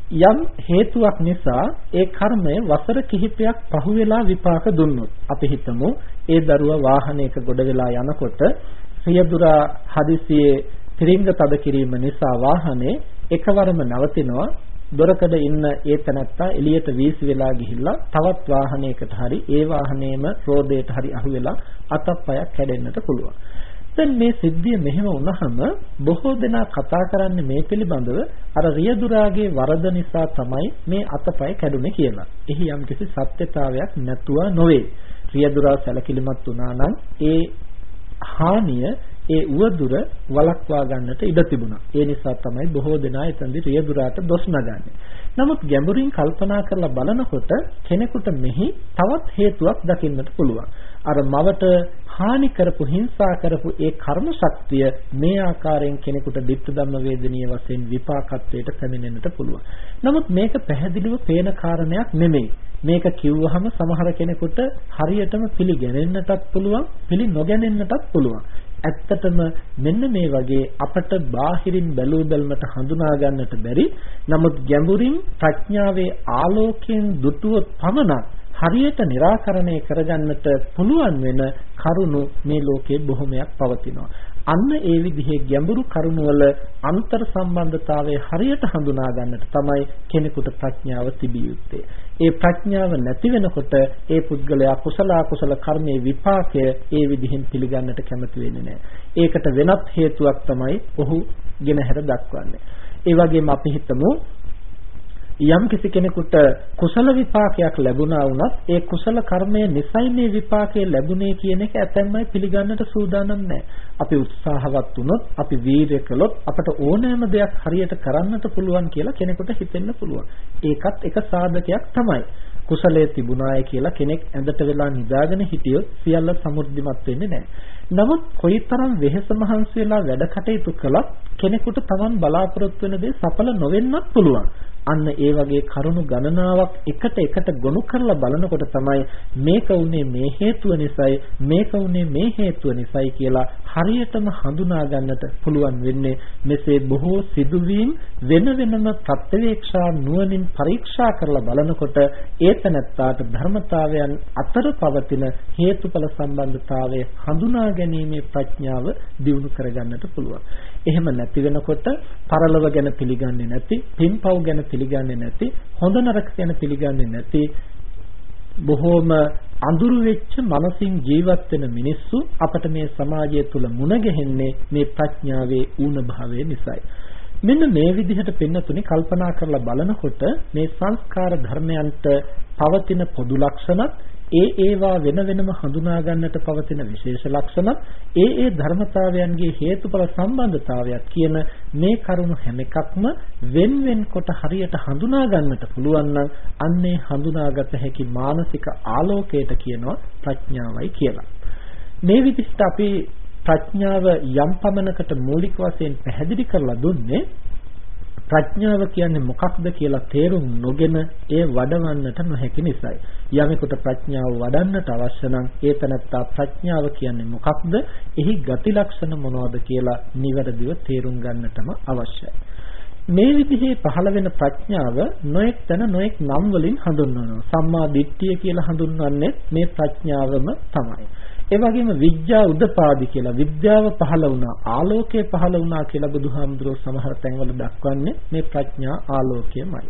යම් හේතුවක් නිසා ඒ කර්මය වසර කිහිපයක් පහු වෙලා විපාක දුන්නොත් අපි හිතමු ඒ දරුවා වාහනයක ගොඩ වෙලා යනකොට සියදුරා හදිසියේ තිරිංග තද කිරීම නිසා වාහනේ එකවරම නවතිනවා දොරකඩ ඉන්න ඒ තනත්තා එළියට වීසි වෙලා ගිහිල්ලා තවත් වාහනයකට හරි ඒ වාහනේම රෝදයට හරි අහු වෙලා අතප්පයක් කැඩෙන්නට පුළුවන්. දැන් මේ සිද්ධිය මෙහෙම වුණාම බොහෝ දෙනා කතා කරන්නේ මේ පිළිබඳව අර රියදුරාගේ වරද නිසා තමයි මේ අතපය කැඩුනේ කියලා. එහි යම්කිසි සත්‍යතාවයක් නැතුව නොවේ. රියදුරා සැලකිලිමත් වුණා නම් ඒ හානිය ඒ උවදුර වළක්වා ගන්නට ඉඩ තිබුණා. ඒ නිසා තමයි බොහෝ දෙනා එතනදී රියදුරාට දොස් නගන්නේ. නමුත් ගැඹුරින් කල්පනා කරලා බලනකොට කෙනෙකුට මෙහි තවත් හේතුවක් දකින්නට පුළුවන්. අර මවට හානි කරපු හිංසා කරපු ඒ කර්ම ශක්තිය මේ ආකාරයෙන් කෙනෙකුට ਦਿੱත්ත ධම්ම වේදනීය වශයෙන් විපාකත්වයට පැමිණෙන්නට පුළුවන්. නමුත් මේක පැහැදිලිව පේන කාරණයක් නෙමෙයි. මේක කිව්වහම සමහර කෙනෙකුට හරියටම පිළිගැනෙන්නටත් පුළුවන්, පිළි නොගැනෙන්නටත් පුළුවන්. ඇත්තටම මෙන්න මේ වගේ අපට බාහිරින් බැලූ බැලමට හඳුනා ගන්නට බැරි නමුත් ගැඹුරින් ප්‍රඥාවේ ආලෝකයෙන් දුටුවොත් පමණක් හරියට निराකරණය කරගන්නට පුළුවන් වෙන කරුණු මේ ලෝකේ බොහොමයක් පවතිනවා. අන්න ඒ විදිහේ ගැඹුරු කරුණු වල අන්තර් සම්බන්ධතාවය හරියට හඳුනා ගන්නට තමයි කෙනෙකුට ප්‍රඥාව තිබිය යුත්තේ. ඒ ප්‍රඥාව නැති වෙනකොට ඒ පුද්ගලයා කුසල අකුසල කර්මයේ විපාකය ඒ විදිහෙන් පිළිගන්නට කැමති වෙන්නේ නැහැ. ඒකට වෙනත් හේතුවක් තමයි ඔහු ගෙනහැර දක්වන්නේ. ඒ වගේම අපි හිතමු යම් කිසි කෙනෙකුට කුසල විපාකයක් ලැබුණා වුණත් ඒ කුසල කර්මය නිසයි මේ විපාකය ලැබුණේ කියන එක ඇතැම්මයි පිළිගන්නට සූදානම් නැහැ. අපි උත්සාහවත් වුණොත්, අපි වීර්ය කළොත් අපට ඕනෑම දෙයක් හරියට කරන්නට පුළුවන් කියලා කෙනෙකුට හිතෙන්න පුළුවන්. ඒකත් එක සාධකයක් තමයි. කුසලයේ තිබුණාය කියලා කෙනෙක් ඇඳට වෙලා නිදාගෙන හිටියොත් සියල්ල සමෘද්ධිමත් වෙන්නේ නැහැ. නමුත් කොයිතරම් වෙහෙස මහන්සි වෙලා වැඩ කටයුතු කළත් කෙනෙකුට Taman බලාපොරොත්තු වෙන දේ සඵල නොවෙන්නත් පුළුවන්. අන්න ඒ වගේ කරුණු ගණනාවක් එකට එකට ගොනු කරලා බලනකොට තමයි මේක උනේ මේ හේතුව නිසායි මේක උනේ මේ හේතුව නිසායි කියලා හරියටම හඳුනා ගන්නට පුළුවන් වෙන්නේ මෙසේ බොහෝ සිදුවීම් වෙන වෙනම ප්‍රත්‍යවේක්ෂා නුවණින් පරීක්ෂා කරලා බලනකොට ඒතනත්තාට ධර්මතාවයන් අතර පවතින හේතුඵල සම්බන්ධතාවය හඳුනා ගැනීමේ ප්‍රඥාව දියුණු කරගන්නට පුළුවන්. එහෙම නැති වෙනකොට පරලොව ගැන පිළිගන්නේ නැති, පින්පව් ගැන පිළිගන්නේ නැති, හොඳ නරක ගැන පිළිගන්නේ නැති බොහෝම අඳුරු වෙච්ච මනසින් ජීවත් වෙන මිනිස්සු අපට මේ සමාජය තුල මුණ ගැහෙන්නේ මේ ප්‍රඥාවේ ඌන භාවය නිසායි. මෙන්න මේ විදිහට පින්නතුනි කල්පනා කරලා බලනකොට මේ සංස්කාර ධර්මයන්ට පවතින පොදු ලක්ෂණත් ඒ ඒවා වෙන වෙනම හඳුනා ගන්නට පවතින විශේෂ ලක්ෂණ ඒ ඒ ධර්මතාවයන්ගේ හේතුඵල සම්බන්ධතාවයක් කියන මේ කරුණු හැම එකක්ම wen wen කොට හරියට හඳුනා ගන්නට පුළුවන් නම් අන්නේ හඳුනාගත හැකි මානසික ආලෝකයට කියනවා ප්‍රඥාවයි කියලා. මේ විදිහට අපි ප්‍රඥාව යම් පමණකට මූලික වශයෙන් පැහැදිලි කරලා දුන්නේ ප්‍රඥාව කියන්නේ මොකක්ද කියලා තේරුම් නොගෙන ඒ වඩවන්නට නොහැකි නිසායි. යමෙකුට ප්‍රඥාව වඩන්නට අවශ්‍ය නම් ඒ තනත්තා ප්‍රඥාව කියන්නේ මොකක්ද? එහි ගති ලක්ෂණ මොනවද කියලා නිවැරදිව තේරුම් ගන්නටම අවශ්‍යයි. මේ විදිහේ පහළ වෙන ප්‍රඥාව නොඑක් තැන නොඑක් නම් වලින් හඳුන්වනවා. සම්මා දිට්ඨිය කියලා හඳුන්වන්නේ මේ ප්‍රඥාවම තමයි. ඒ වගේම විද්‍යා උදපාදි කියලා විද්‍යාව පහළ වුණා ආලෝකය පහළ වුණා කියලා බුදුහාමුදුරුවෝ සමහර තැන්වල දක්වන්නේ මේ ප්‍රඥා ආලෝකයමයි.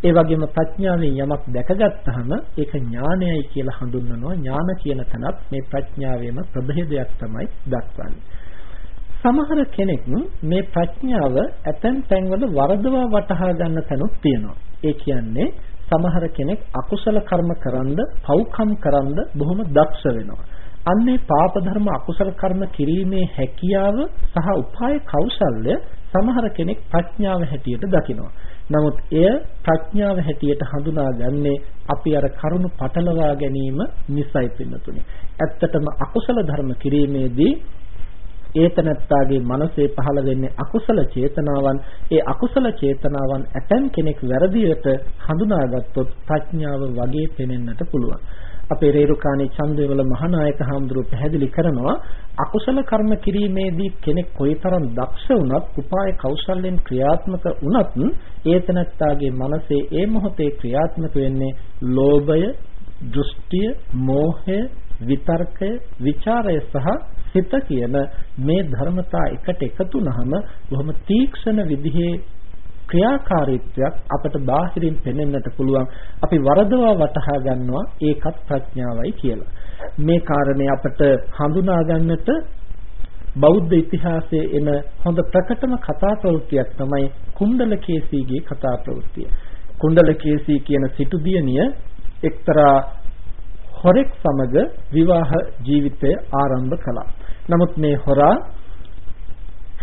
ඒ වගේම ප්‍රඥාවෙන් යමක් දැකගත්තාම ඒක ඥානයයි කියලා හඳුන්වනවා ඥාන කියන තැනත් මේ ප්‍රඥාවේම ප්‍රභේදයක් තමයි දක්වන්නේ. සමහර කෙනෙක් මේ ප්‍රඥාව ඇතැම් තැන්වල වරදවා වටහා ගන්න තැනුත් තියෙනවා. ඒ කියන්නේ සමහර කෙනෙක් අකුසල කර්ම කරන්ද පව්කම් කරන්ද බොහොම දක්ෂ වෙනවා. අන්නේ පාප ධර්ම අකුසල කර්ම කිරීමේ හැකියාව සහ උපාය කෞශල්‍ය සමහර කෙනෙක් ප්‍රඥාව හැටියට දකිනවා. නමුත් එය ප්‍රඥාව හැටියට හඳුනාගන්නේ අපි අර කරුණු පටලවා ගැනීම නිසයි පින්නතුනි. ඇත්තටම අකුසල ධර්ම කිරීමේදී ඒතනත්තාගේ මනසේ පහළ වෙන්නේ අකුසල චේතනාවන් ඒ අකුසල චේතනාවන් ඇතැම් කෙනෙක් වැරදියට හඳුනාගත්තොත් ප්‍රඥාව වගේ පෙනෙන්නට පුළුවන් අපේ රේරුකාණී චන්දේවල මහානායක හාමුදුරුව පැහැදිලි කරනවා අකුසල කර්ම කිරීමේදී කෙනෙක් කොයිතරම් දක්ෂ වුණත් උපාය කෞශල්‍යෙන් ක්‍රියාත්මක වුණත් ඒතනත්තාගේ මනසේ ඒ මොහොතේ ක්‍රියාත්මක වෙන්නේ ලෝභය, දෘෂ්ටිය, මෝහය, විතර්කය, ਵਿਚාරය සහ සිත කියන මේ ධර්මතා එකට එකතු වුනහම බොහොම තීක්ෂණ විදිහේ ක්‍රියාකාරීත්වයක් අපට බාහිරින් පෙනෙන්නට පුළුවන් අපි වරදවා වටහා ගන්නවා ඒකත් ප්‍රඥාවයි කියලා මේ කාරණේ අපට හඳුනා ගන්නට බෞද්ධ ඉතිහාසයේ එන හොඳ ප්‍රකටම කතා ප්‍රවෘත්තියක් තමයි කුණ්ඩලකේසීගේ කතා ප්‍රවෘත්තිය. කුණ්ඩලකේසී කියන සිටු දියණිය එක්තරා හොරෙක් සමග විවාහ ජීවිතය ආරම්භ කළා. නමුත් මේ හොරා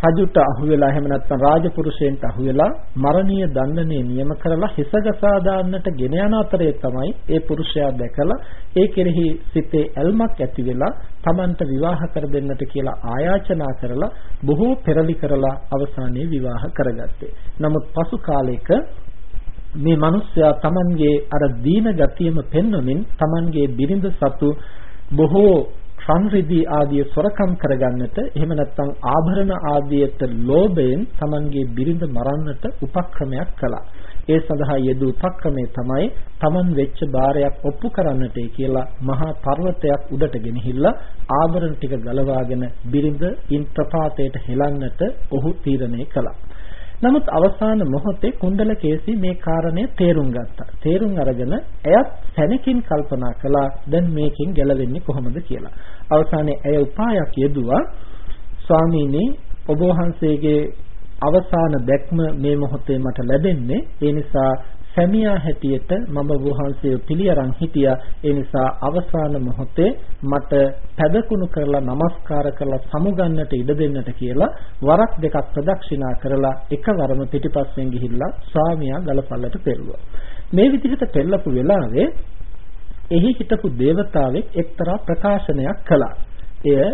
රජුට අහු වෙලා එහෙම නැත්නම් රාජපුරුෂයන්ට අහු වෙලා මරණීය දඬුවමේ නියම කරලා හිසගසා දාන්නට ගෙන යන අතරේ තමයි ඒ පුරුෂයා දැකලා ඒ කෙරෙහි සිතේ ඇල්මක් ඇති වෙලා Tamanට විවාහ කර දෙන්නට කියලා ආයාචනා කරලා බොහෝ පෙරලි කරලා අවසානයේ විවාහ කරගත්තේ. නමුත් පසු කාලයක මේ මිනිස්සයා Tamanගේ අර දීන ගතියම පෙන්වමින් Tamanගේ බිරිඳ සතු බොහෝ සංරිදී ආදිය සොරකම් කරගන්නට එහෙම නැත්නම් ආභරණ ආදියට ලෝභයෙන් Tamanගේ බිරිඳ මරන්නට උපක්‍රමයක් කළා. ඒ සඳහා යෙදූ උපක්‍රමය තමයි Taman වෙච්ච බාරයක් ඔප්පු කරන්නටයි කියලා මහා පර්වතයක් උඩට ගෙනහිල්ලා ආභරණ ටික ගලවාගෙන බිරිඳ ඉන් ප්‍රපාතයට හෙලන්නට ඔහු තීරණය කළා. නමුත් අවසාන මොහොතේ කුණ්ඩලකේසි මේ කාරණය තේරුම් ගත්තා. තේරුම් අරගෙන එයත් සැනකින් කල්පනා කළා දැන් මේකෙන් ගැලවෙන්නේ කොහොමද කියලා. අවසානයේ ඇය උපායක් යෙදුවා ස්වාමීනි ඔබ වහන්සේගේ අවසාන දැක්ම මේ මොහොතේ මට ලැබෙන්නේ ඒ නිසා සැමියා හැටියට මම වහන්සේව පිළිඅරන් හිටියා. ඒ නිසා අවසාන මොහොතේ මට පැදකුණු කරලා নমස්කාර කරලා සමුගන්නට ඉඩ දෙන්නට කියලා වරක් දෙකක් ප්‍රදක්ෂිනා කරලා එකවරම පිටිපස්සෙන් ගිහිල්ලා ස්වාමියා ගලපල්ලට පෙරළුවා මේ විදිහට පෙරලපු වෙලාවේ එහි හිටපු దేవතාවෙක් එක්තරා ප්‍රකාශනයක් කළා. එය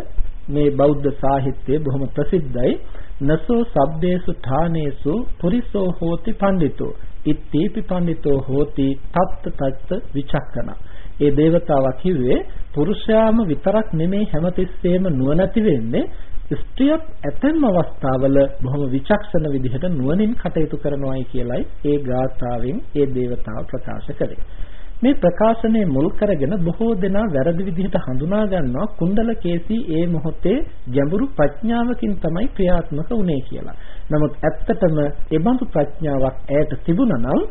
මේ බෞද්ධ සාහිත්‍යයේ බොහොම ප්‍රසිද්ධයි. නසෝ සබ්බේසු ථානේසු පුරිසෝ හෝති පඬිතෝ. ඉත්තේපි පඬිතෝ හෝති තත්ත තත්ත විචක්කන. ඒ దేవතාවා කිව්වේ පුරුෂයාම විතරක් නෙමේ හැමතිස්සෙම නුවණැති වෙන්නේ ස්ත්‍රියක් ඇතැම් අවස්ථාවල බොහොම විචක්ෂණ විදිහට නුවණින් කටයුතු කරනවායි කියලයි ඒ ගාථාවෙන් ඒ దేవතාව ප්‍රකාශ කරේ. මේ ප්‍රකාශනයේ මුල් කරගෙන බොහෝ දෙනා වැරදි විදිහට හඳුනා ගන්නවා කුණ්ඩලකේසී ඒ මොහොතේ ගැඹුරු ප්‍රඥාවකින් තමයි ක්‍රියාත්මක වුනේ කියලා. නමුත් ඇත්තටම ඒ බඳු ප්‍රඥාවක් ඇයට තිබුණා නම්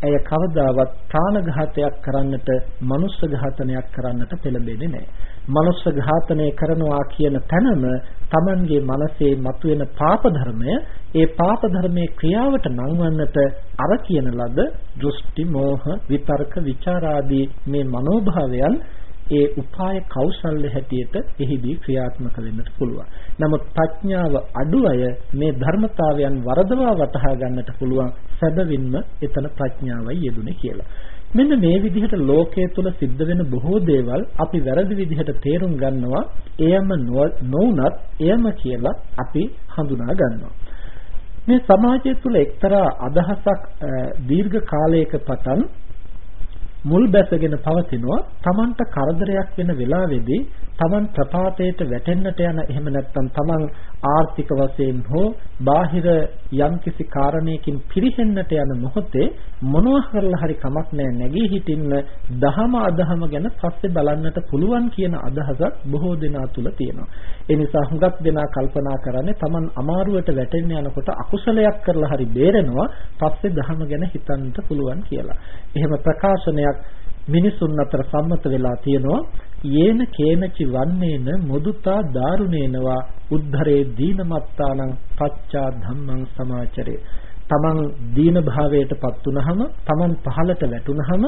ඇය කවදාවත් ප්‍රාණඝාතයක් කරන්නට, මනුස්ස ඝාතනයක් කරන්නට පෙළඹෙන්නේ නැහැ. මනුස්ස ඝාතනය කරනවා කියන තැනම Tamanගේ මනසේ මතුවෙන පාප ධර්මය, ඒ පාප ධර්මයේ ක්‍රියාවට නංවන්නට අර කියන ලද දෘෂ්ටි, මෝහ, විතර්ක, ਵਿਚාරාදී මේ මනෝභාවයන් ඒ උපාය කෞශල්‍ය හැටියට එහිදී ක්‍රියාත්මක වෙන්නට පුළුවන්. නමුත් ප්‍රඥාව අඩු අය මේ ධර්මතාවයන් වරදවා වටහා ගන්නට පුළුවන් සැබවින්ම එතන ප්‍රඥාවයි යෙදුනේ කියලා. මෙන්න මේ විදිහට ලෝකයේ තුල සිද්ධ වෙන බොහෝ දේවල් අපි වැරදි විදිහට තේරුම් ගන්නවා එයම නොවුනත් එයම කියලා අපි හඳුනා ගන්නවා. මේ සමාජය තුල එක්තරා අදහසක් දීර්ඝ කාලයක පටන් මුල් බැසගෙන පවතිනවා Tamanට කරදරයක් වෙන වෙලාවේදී Taman ප්‍රපාතයට වැටෙන්නට යන එහෙම නැත්නම් Taman ආර්ථික වශයෙන් හෝ බාහිර යම්කිසි කාරණයකින් පිරිහෙන්නට යන මොහොතේ මොනවා කරලා හරි කමක් නැහැ නැගී හිටින්න දහම අදහම ගැන පස්සේ බලන්නට පුළුවන් කියන අදහසක් බොහෝ දෙනා තුල තියෙනවා. ඒ නිසා හුඟක් දෙනා කල්පනා කරන්නේ Taman අමාරුවට වැටෙන්න යනකොට අකුසලයක් කරලා හරි බේරෙනවා පස්සේ දහම ගැන හිතන්නට පුළුවන් කියලා. එහෙම ප්‍රකාශනයක් මිනිසුන් අතර සම්මත වෙලා තියෙනවා යේන කේනචි වන්නේන මුදුතා දාරුණේනවා උද්ධරේ දීනමත්තානං පච්චා ධම්මං සමාචරේ. තමන් දීන භාවයටපත් වුනහම තමන් පහලට වැටුනහම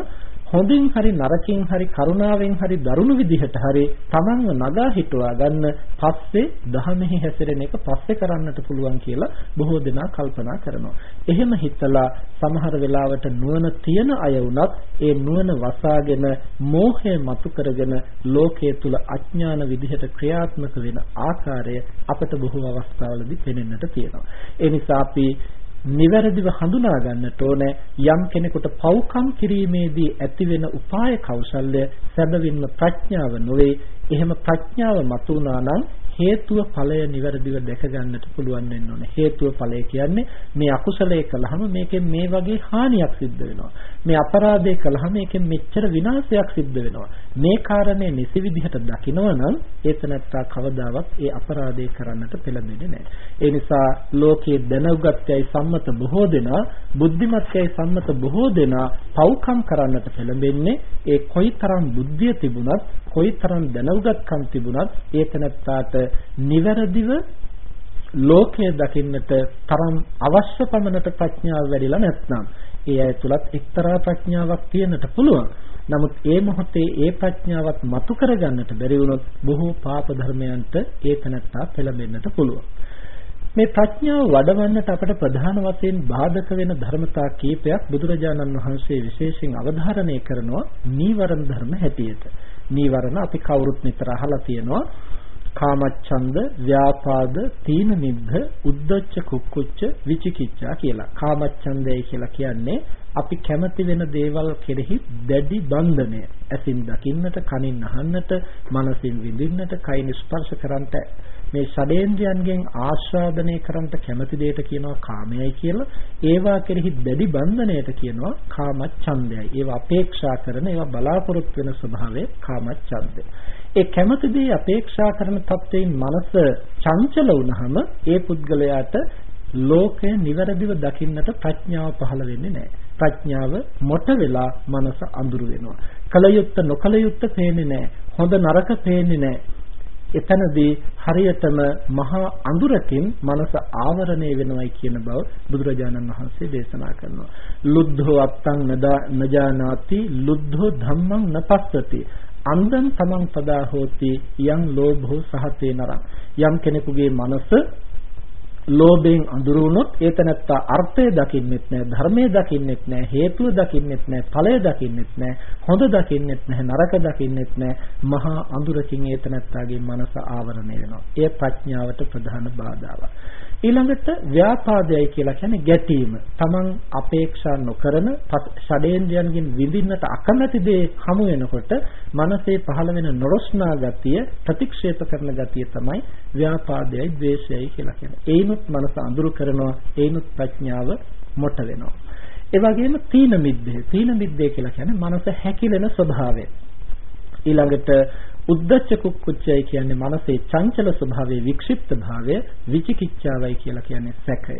හොඳින් හරි නරකින් හරි කරුණාවෙන් හරි දරුණු විදිහට හරි තමන්ව නගා හිටවා ගන්න පස්සේ දහමෙහි හැසිරෙන එක පස්සේ කරන්නට පුළුවන් කියලා බොහෝ දෙනා කල්පනා කරනවා. එහෙම හිතලා සමහර වෙලාවට නුවණ තියෙන අය වුණත් ඒ නුවණ වසාගෙන මෝහය මතු කරගෙන ලෝකයේ තුල අඥාන විදිහට ක්‍රියාත්මක වෙන ආකාරය අපට බොහෝ අවස්ථාවලදී පෙනෙන්නට තියෙනවා. ඒ නිසා අපි නිවැරදිව හඳුනා ගන්නට ඕනේ යම් කෙනෙකුට පව්කම් කිරීමේදී ඇතිවෙන උපාය කෞශල්‍ය සැබවින්ම ප්‍රඥාව නොවේ එහෙම ප්‍රඥාව මතු වුණා නම් හේතුව ඵලය નિවරදිව දැක ගන්නට පුළුවන් වෙන්න ඕනේ. හේතුව ඵලය කියන්නේ මේ අකුසලයේ කළාම මේකෙන් මේ වගේ හානියක් සිද්ධ වෙනවා. මේ අපරාධය කළාම මේකෙන් මෙච්චර විනාශයක් සිද්ධ වෙනවා. මේ කාරණේ නිසි විදිහට දකිනවා නම් ඒතනත්තා කවදාවත් ඒ අපරාධය කරන්නට පෙළඹෙන්නේ නැහැ. ඒ නිසා ලෝකයේ දැනුගත්යයි සම්මත බොහෝ දෙනා බුද්ධිමත්යයි සම්මත බොහෝ දෙනා පව්කම් කරන්නට පෙළඹෙන්නේ ඒ කොයිතරම් බුද්ධිය තිබුණත් කොයිතරම් දැනුගත්කම් තිබුණත් ඒතනත්තාට නිවැරදිව ලෝකය දකින්නට තරම් අවශ්‍ය පමණට ප්‍රඥාව වැඩිලා නැත්නම් ඒ අය තුලත් එක්තරා ප්‍රඥාවක් තියෙන්නට පුළුවන්. නමුත් ඒ මොහොතේ ඒ ප්‍රඥාවත් මතු කරගන්නට බැරි වුණොත් බොහෝ පාප ධර්මයන්ට ඒ තැනත්තා පෙළඹෙන්නට පුළුවන්. මේ ප්‍රඥාව වඩවන්නට අපට ප්‍රධාන වශයෙන් බාධක වෙන ධර්මතා කීපයක් බුදුරජාණන් වහන්සේ විශේෂයෙන් අවධාරණය කරනවා නීවරණ ධර්ම හැටියට. නීවරණ අපි කවුරුත් නිතර අහලා තියෙනවා කාමච්ඡන්ද, ව්‍යාපාද, තීන මිද්ධ, උද්ධච්ච කුක්කුච්ච, විචිකිච්ඡා කියලා. කාමච්ඡන්දය කියලා කියන්නේ අපි කැමති වෙන දේවල් කෙරෙහි දැඩි බන්ධනය. ඇසින් දකින්නට, කනින් අහන්නට, මනසින් විඳින්නට, කයින් ස්පර්ශ කරන්නට මේ ෂඩේන්ද්‍රයන්ගෙන් ආස්වාදනය කරන්නට කැමති දෙයට කියනවා කාමයයි කියලා. ඒවා කෙරෙහි දැඩි බන්ධනයට කියනවා කාමච්ඡන්දයයි. ඒවා අපේක්ෂා කරන, ඒවා බලාපොරොත්තු වෙන ස්වභාවය කාමච්ඡන්දය. ඒ කැමති දේ අපේක්ෂා කරන තත්ත්වයෙන් මනස චංචල වුණාම ඒ පුද්ගලයාට ලෝකය නිවැරදිව දකින්නට ප්‍රඥාව පහළ වෙන්නේ නැහැ. ප්‍රඥාව මොට වෙලා මනස අඳුර වෙනවා. කලයුත්ත නොකලයුත්ත පේන්නේ නැහැ. හොඳ නරක පේන්නේ නැහැ. එතනදී හරියටම මහා අඳුරකින් මනස ආවරණය වෙනවයි කියන බව බුදුරජාණන් වහන්සේ දේශනා කරනවා. ලුද්ධෝ අත්තං නජානාති ලුද්ධෝ ධම්මං නපස්සති අන්දන් තමන් සදා හෝති යම් ලෝභෝ සහතේ නරං. යම් කෙනෙකුගේ මනස ලෝභයෙන් අඳුරු වුණොත් ඒතනත්තා අර්ථය දකින්නෙත් නැහැ ධර්මය දකින්නෙත් නැහැ හේතුව දකින්නෙත් නැහැ ඵලය දකින්නෙත් නැහැ හොඳ දකින්නෙත් නැහැ නරක දකින්නෙත් නැහැ මහා අඳුරකින් ඒතනත්තාගේ මනස ආවරණය වෙනවා එය ප්‍රඥාවට ප්‍රධාන බාධාවක් ඊළඟට ව්‍යාපාදයයි කියලා කියන්නේ ගැටීම. Taman අපේක්ෂා නොකරන ෂඩේන්ද්‍රයන්ගෙන් විඳින්නට අකමැති දේ හමු වෙනකොට මනසේ පහළ වෙන නොරොස්නා ගතිය ප්‍රතික්ෂේප කරන ගතිය තමයි ව්‍යාපාදයයි ද්වේෂයයි කියලා කියන්නේ. ඒනොත් මනස අඳුරු කරනවා, ඒනොත් ප්‍රඥාව මොට වෙනවා. ඒ වගේම තීන මිද්දේ. තීන මිද්දේ කියලා කියන්නේ මනස හැකිලෙන ස්වභාවය. ඊළඟට උද්දච්ච කුක්කුච්චය කියන්නේ මනසේ චංචල ස්වභාවයේ වික්ෂිප්ත භාවය විචිකිච්ඡාවයි කියලා කියන්නේ සැකය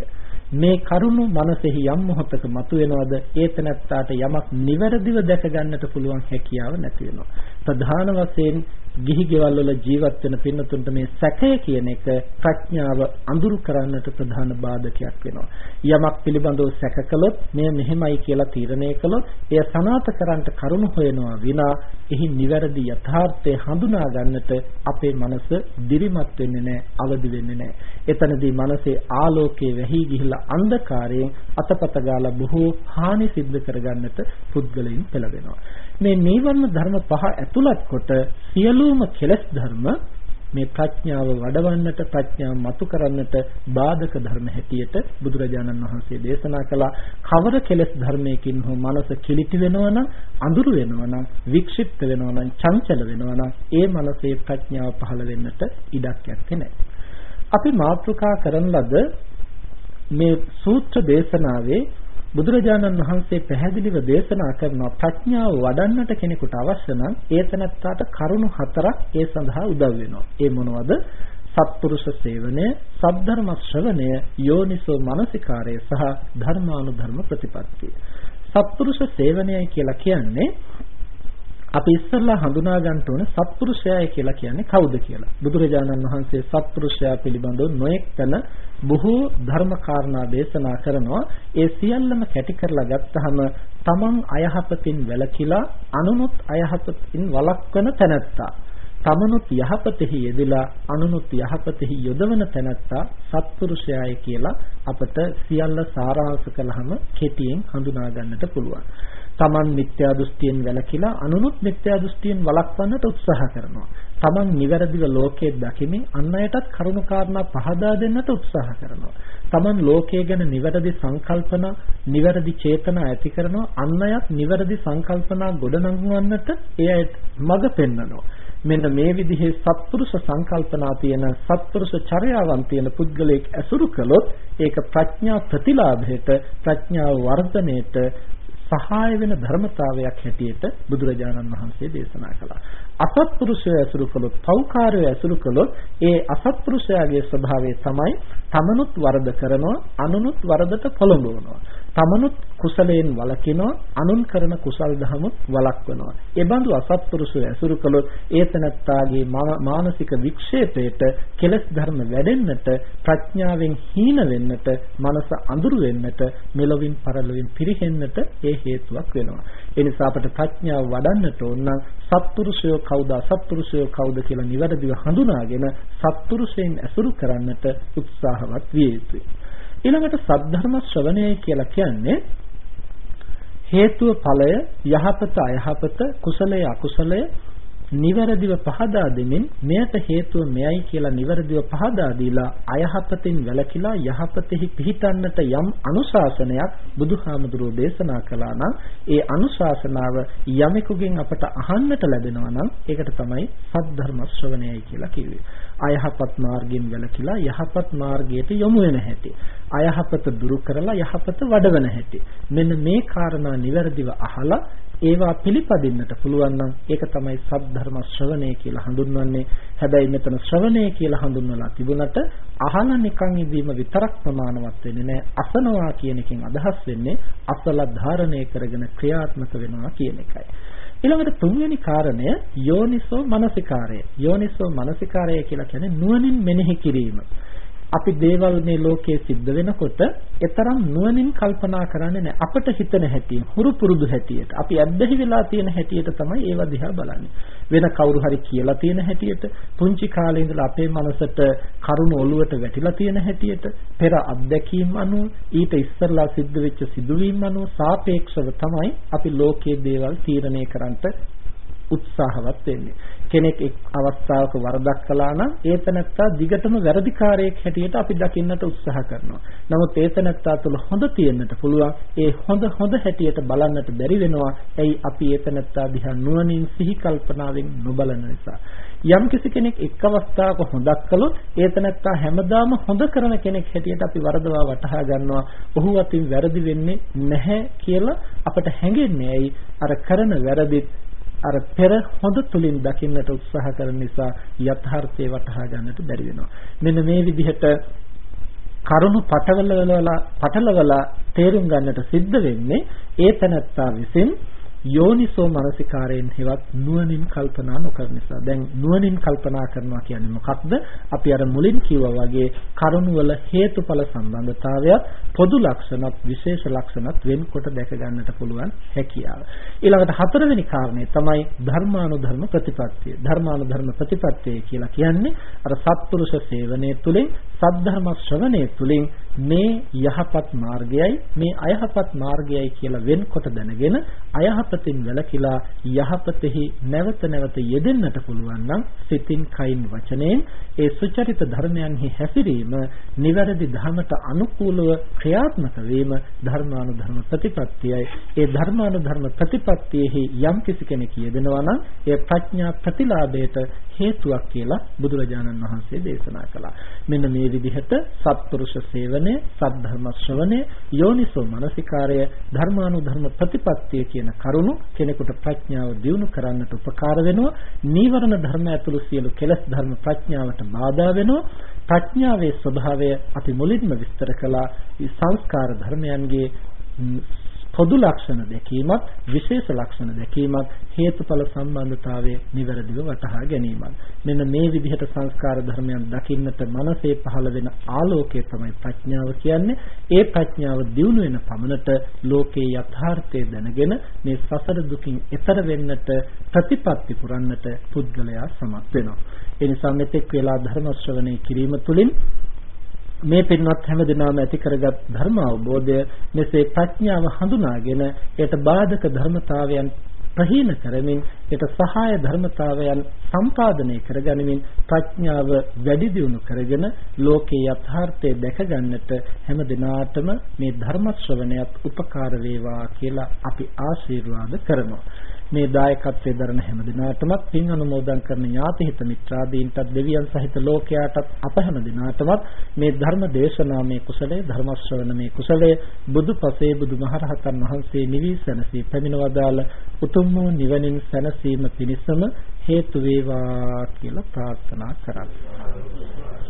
මේ කරුණු මනසෙහි යම් මොහොතක මතුවෙනවද ඒතනත්තාට යමක් නිවැරදිව දැක ගන්නට පුළුවන් හැකියාව නැති වෙනවා ප්‍රධාන වශයෙන් ගිහි ගෙවල් වල ජීවත් වෙන පින්නතුන්ට මේ සැකය කියන එක ප්‍රඥාව අඳුරු කරන්නට ප්‍රධාන බාධකයක් වෙනවා. යමක් පිළිබඳව සැක කළොත් මෙය මෙහෙමයි කියලා තීරණය කළොත් එය සනාත කරන්නට කරුණු හොයනවා විනා එහි නිවැරදි යථාර්ථය හඳුනා ගන්නට අපේ මනස දිරිමත් වෙන්නේ නැහැ, අවදි වෙන්නේ නැහැ. එතනදී මනසේ ආලෝකයේ වැහි ගිහිලා අන්ධකාරයෙන් අතපත ගාලා බොහෝ හානි සිද්ධ කරගන්නට පුද්ගලයන් පෙළඹෙනවා. මේ නීවරණ ධර්ම පහ ඇතුළත් කොට සියලුම කෙලෙස් ධර්ම මේ ප්‍රඥාව වඩවන්නට ප්‍රඥාව මතු කරන්නට බාධක ධර්ම හැටියට බුදුරජාණන් වහන්සේ දේශනා කළා. කවර කෙලෙස් ධර්මයකින් හෝ මනස කිලිටි වෙනවා නම් අඳුරු වෙනවා නම් වික්ෂිප්ත වෙනවා නම් චංචල වෙනවා නම් ඒ මනසේ ප්‍රඥාව පහළ වෙන්නට ඉඩක් නැත්තේ අපි මාතෘකා කරන ලද මේ සූත්‍ර දේශනාවේ බුදුරජාණන් වහන්සේ පැහැදිලිව දේශනා කරන ප්‍රඥාව වඩන්නට කෙනෙකුට අවශ්‍ය නම් ඒතනත්තාට කරුණු හතරක් ඒ සඳහා උදව් වෙනවා. ඒ මොනවද? සත්පුරුෂ සේවනය, සද්ධර්ම ශ්‍රවණය, යෝනිසෝ මනසිකාරය සහ ධර්මානුධර්ම ප්‍රතිපත්තිය. සත්පුරුෂ සේවනයයි කියලා කියන්නේ අපි ඉස්සෙල්ලා හඳුනා ගන්න ඕන සත්පුරුෂයයි කියලා කියන්නේ කවුද කියලා. බුදුරජාණන් වහන්සේ සත්පුරුෂයා පිළිබඳව නොඑක් තැන බොහෝ ධර්ම කාරණා දේශනා කරනවා. ඒ සියල්ලම කැටි කරලා ගත්තහම තමන් අයහපතින් වැළකීලා අනුනුත් අයහපතින් වළක්වන තැනැත්තා. තමනුත් යහපතෙහි යෙදලා අනුනුත් යහපතෙහි යොදවන තැනැත්තා සත්පුරුෂයාය කියලා අපට සියල්ල සාරාංශ කළාම කෙටියෙන් හඳුනා ගන්නට පුළුවන්. තමන් මිත්‍යා දෘෂ්ටියෙන් වැළකීලා අනුනුත් මිත්‍යා දෘෂ්ටියෙන් වළක්වන්නට උත්සාහ කරනවා. තමන් නිවැරදිව ලෝකයේ දකිමින් අන් අයටත් කරුණු කාරණා පහදා දෙන්නට උත්සාහ කරනවා. තමන් ලෝකයේ ගැන නිවැරදි සංකල්පන, නිවැරදි චේතනා ඇති කරනවා. අන් අයත් නිවැරදි සංකල්පනා ගොඩනංවන්නට ඒ අයට මඟ පෙන්වනවා. මෙන්න මේ විදිහේ සත්පුරුෂ සංකල්පනා තියෙන සත්පුරුෂ චර්යාවන් තියෙන පුද්ගලයෙක් ඇසුරු කළොත් ඒක ප්‍රඥා ප්‍රතිලාභයට ප්‍රඥාව වර්ධනයට සහාය වෙන ධර්මතාවයක් හැටියට බුදුරජාණන් වහන්සේ දේශනා කළා. අසත්පුරුෂය ඇසුරු කළොත්, පෞකාරය ඇසුරු කළොත් ඒ අසත්පුරුෂයාගේ ස්වභාවය තමයි තමනුත් වරද කරනවා, අනුනුත් වරදට පොළඹවනවා. තමනුත් කුසලයෙන් වළකිනවා, අනුන් කරන කුසල් දහමුත් වළක්වනවා. ඒ බඳු අසත්පුරුෂය ඇසුරු කළොත් ඒතනත්තාගේ මානසික වික්ෂේපයට කෙලස් ධර්ම වැඩෙන්නට, ප්‍රඥාවෙන් හීන වෙන්නට, මනස අඳුරු වෙන්නට, මෙලොවින් පරලොවින් පිරිහෙන්නට ඒ හේතුවක් වෙනවා. ඒ නිසා අපට ප්‍රඥාව වඩන්නට ඕන නම් සත්පුරුෂයෝ කවුද අසත්පුරුෂයෝ කවුද කියලා නිවැරදිව හඳුනාගෙන සත්පුරුෂයන් ඇසුරු කරන්නට උත්සාහවත් විය යුතුයි. ඊළඟට සද්ධර්ම ශ්‍රවණය කියලා කියන්නේ හේතුව ඵලය යහපත අයහපත කුසලය අකුසලය නිවැරදිව පහදා දෙමින් මෙයට හේතුව මෙයයි කියලා නිවැරදිව පහදා දීලා අයහපතින් වැළකීලා යහපතෙහි පිහිටන්නට යම් අනුශාසනයක් බුදුහාමුදුරෝ දේශනා කළා නම් ඒ අනුශාසනාව යමෙකුගෙන් අපට අහන්නට ලැබෙනවා නම් ඒකට තමයි සද්ධර්ම ශ්‍රවණයයි කියලා කිව්වේ. අයහපත් මාර්ගයෙන් වැළකීලා යහපත් මාර්ගයට යොමු වෙන හැටි. අයහපත දුරු කරලා යහපත වඩවන හැටි. මෙන්න මේ කාරණා නිවැරදිව අහලා ඒවා පිළිපදින්නට පුළුවන් නම් ඒක තමයි සද්ධර්ම ශ්‍රවණය කියලා හඳුන්වන්නේ. හැබැයි මෙතන ශ්‍රවණය කියලා හඳුන්වලා තිබුණට අහලා නිකන් ඉදීම විතරක් ප්‍රමාණවත් වෙන්නේ නැහැ. අසනවා කියන එකෙන් අදහස් වෙන්නේ අසල ධාරණය කරගෙන ක්‍රියාත්මක වෙනවා කියන එකයි. ඊළඟට තුන්වෙනි කාරණය යෝනිසෝ මනසිකාරය. යෝනිසෝ මනසිකාරය කියලා කියන්නේ නුවණින් මෙනෙහි කිරීම. අපි දේවල් මේ ලෝකයේ සිද්ධ වෙනකොට එතරම් නුවණින් කල්පනා කරන්නේ නැහැ. අපට හිතන හැටියෙන්, හුරු පුරුදු හැටියට, අපි අත්දැහි වෙලා තියෙන හැටියට තමයි ඒව දිහා බලන්නේ. වෙන කවුරු හරි කියලා තියෙන හැටියට, පුංචි කාලේ ඉඳලා අපේ මනසට කරුණ ඔළුවට වැටිලා තියෙන හැටියට, පෙර අත්දැකීම් අනුව, ඊට ඉස්සරලා සිද්ධ වෙච්ච සිදුවීම් අනුව සාපේක්ෂව තමයි අපි ලෝකයේ දේවල් තීරණය කරන්නට උත්සාහවත් වෙන්නේ. කෙනෙක් එක් අවස්ථාවක වරදක් කළා නම් ඒතනත්තා දිගටම වැරදිකාරයෙක් හැටියට අපි දකින්නට උත්සාහ කරනවා. නමුත් ඒතනත්තා තුළ හොඳ තියෙන්නට පුළුවන්. ඒ හොඳ හොඳ හැටියට බලන්නට බැරි වෙනවා. ඇයි අපි ඒතනත්තා දිහා නුවණින් සිහි කල්පනාවෙන් නොබලන නිසා. යම් කිසි කෙනෙක් එක් අවස්ථාවක හොඳක් කළොත් ඒතනත්තා හැමදාම හොඳ කරන කෙනෙක් හැටියට අපි වරදවා වටහා ගන්නවා. ඔහු අතින් වැරදි වෙන්නේ නැහැ කියලා අපට හැඟෙන්නේ. ඇයි අර කරන වැරදිත් අර පෙර හොඳ තුලින් දකින්නට උත්සාහ කරන නිසා යථාර්ථය වටහා ගන්නට බැරි වෙනවා. මෙන්න මේ විදිහට කරුණු පටවලවලා පටලවලා තේරුම් ගන්නට සිද්ධ වෙන්නේ ඒ තනත්තා විසින් යෝනිසෝ මනසිකාරයෙන් හෙවත් නුවණින් කල්පනා නොකරන නිසා. දැන් නුවණින් කල්පනා කරනවා කියන්නේ මොකක්ද? අපි අර මුලින් කිව්වා වගේ කරුණු වල හේතුඵල සම්බන්ධතාවයත් පොදු ලක්ෂණත් විශේෂ ලක්ෂණත් වෙන්කොට දැක ගන්නට පුළුවන් හැකියාව. ඊළඟට හතරවෙනි කාරණේ තමයි ධර්මානුධර්ම ප්‍රතිපත්තිය. ධර්මානුධර්ම ප්‍රතිපත්තිය කියලා කියන්නේ අර සත්පුරුෂ සේවනයේ තුලින් සද්ධර්ම ශ්‍රවණයේ තුලින් මේ යහපත් මාර්ගයයි මේ අයහපත් මාර්ගයයි කියලා වෙන්කොට දැනගෙන අයහපතින් වැළකීලා යහපතෙහි නැවත නැවත යෙදෙන්නට පුළුවන් නම් සිතින් කයින් වචනයෙන් ඒ සුචරිත ධර්මයන්හි හැසිරීම නිවැරදි ධර්මයට අනුකූලව ක්‍රියාත්මක වීම ධර්මානුධර්ම ප්‍රතිපත්තියයි ඒ ධර්මානුධර්ම ප්‍රතිපත්තියෙහි යම් කිසි කෙනෙක් යෙදෙනවා නම් ඒ ප්‍රඥා ප්‍රතිලාභයට හේතුවක් කියලා බුදුරජාණන් වහන්සේ දේශනා කළා. මෙන්න මේ විදිහට සත්පුරුෂ සේවනය, සද්ධර්ම ශ්‍රවණය, යෝනිසෝ මනසිකාරය, ධර්මානුධර්ම ප්‍රතිපත්තිය කියන කරුණු කෙනෙකුට ප්‍රඥාව දියුණු කරන්නට උපකාර වෙනවා. නීවරණ ධර්ම ඇතුළු සියලු කෙලෙස් ධර්ම ප්‍රඥාවට බාධා වෙනවා. ප්‍රඥාවේ ස්වභාවය අපි මුලින්ම විස්තර කළා. සංස්කාර ධර්මයන්ගේ පොදු ලක්ෂණ දැකීමත් විශේෂ ලක්ෂණ දැකීමත් හේතුඵල සම්බන්ධතාවයේ නිවැරදිව වටහා ගැනීමත්. මෙන්න මේ විදිහට සංස්කාර ධර්මයන් දකින්නට මනසේ පහළ වෙන ආලෝකය තමයි ප්‍රඥාව කියන්නේ. ඒ ප්‍රඥාව දියුණු වෙන පමණට ලෝකේ යථාර්ථය දැනගෙන මේ සසර දුකින් එතර වෙන්නට ප්‍රතිපත්ති පුරන්නට පුද්ගලයා සමත් වෙනවා. ඒ නිසා මෙතෙක් වෙලා ධර්ම ශ්‍රවණය කිරීම තුළින් මේ පින්වත් හැමදෙනාම ඇති කරගත් ධර්ම අවබෝධය මෙසේ ප්‍රඥාව හඳුනාගෙන ඒට බාධක ධර්මතාවයන් ප්‍රහීන කරමින් ඒට සහාය ධර්මතාවයන් සම්පාදනය කරගනිමින් ප්‍රඥාව වැඩි දියුණු කරගෙන ලෝකේ යථාර්ථය දැක ගන්නට හැම දිනාටම මේ ධර්ම ශ්‍රවණයත් උපකාර වේවා කියලා අපි ආශිර්වාද කරනවා. මේ දායකත්වයේ දරන හැම දිනාටම පින් අනුමෝදන් කරන ඥාති හිත මිත්‍රාදීන්ටත් දෙවියන් සහිත ලෝකයාටත් අප හැම දිනාටමත් මේ ධර්ම දේශනාමේ කුසලයේ ධර්ම ශ්‍රවණමේ කුසලයේ බුදුපසේ බුදුමහරහතන් වහන්සේ නිවී සැනසී පැමිණවදාල උතුම් වූ නිවනින් සැනසීම පිණිසම හේතු වේවා කියලා ප්‍රාර්ථනා කරමි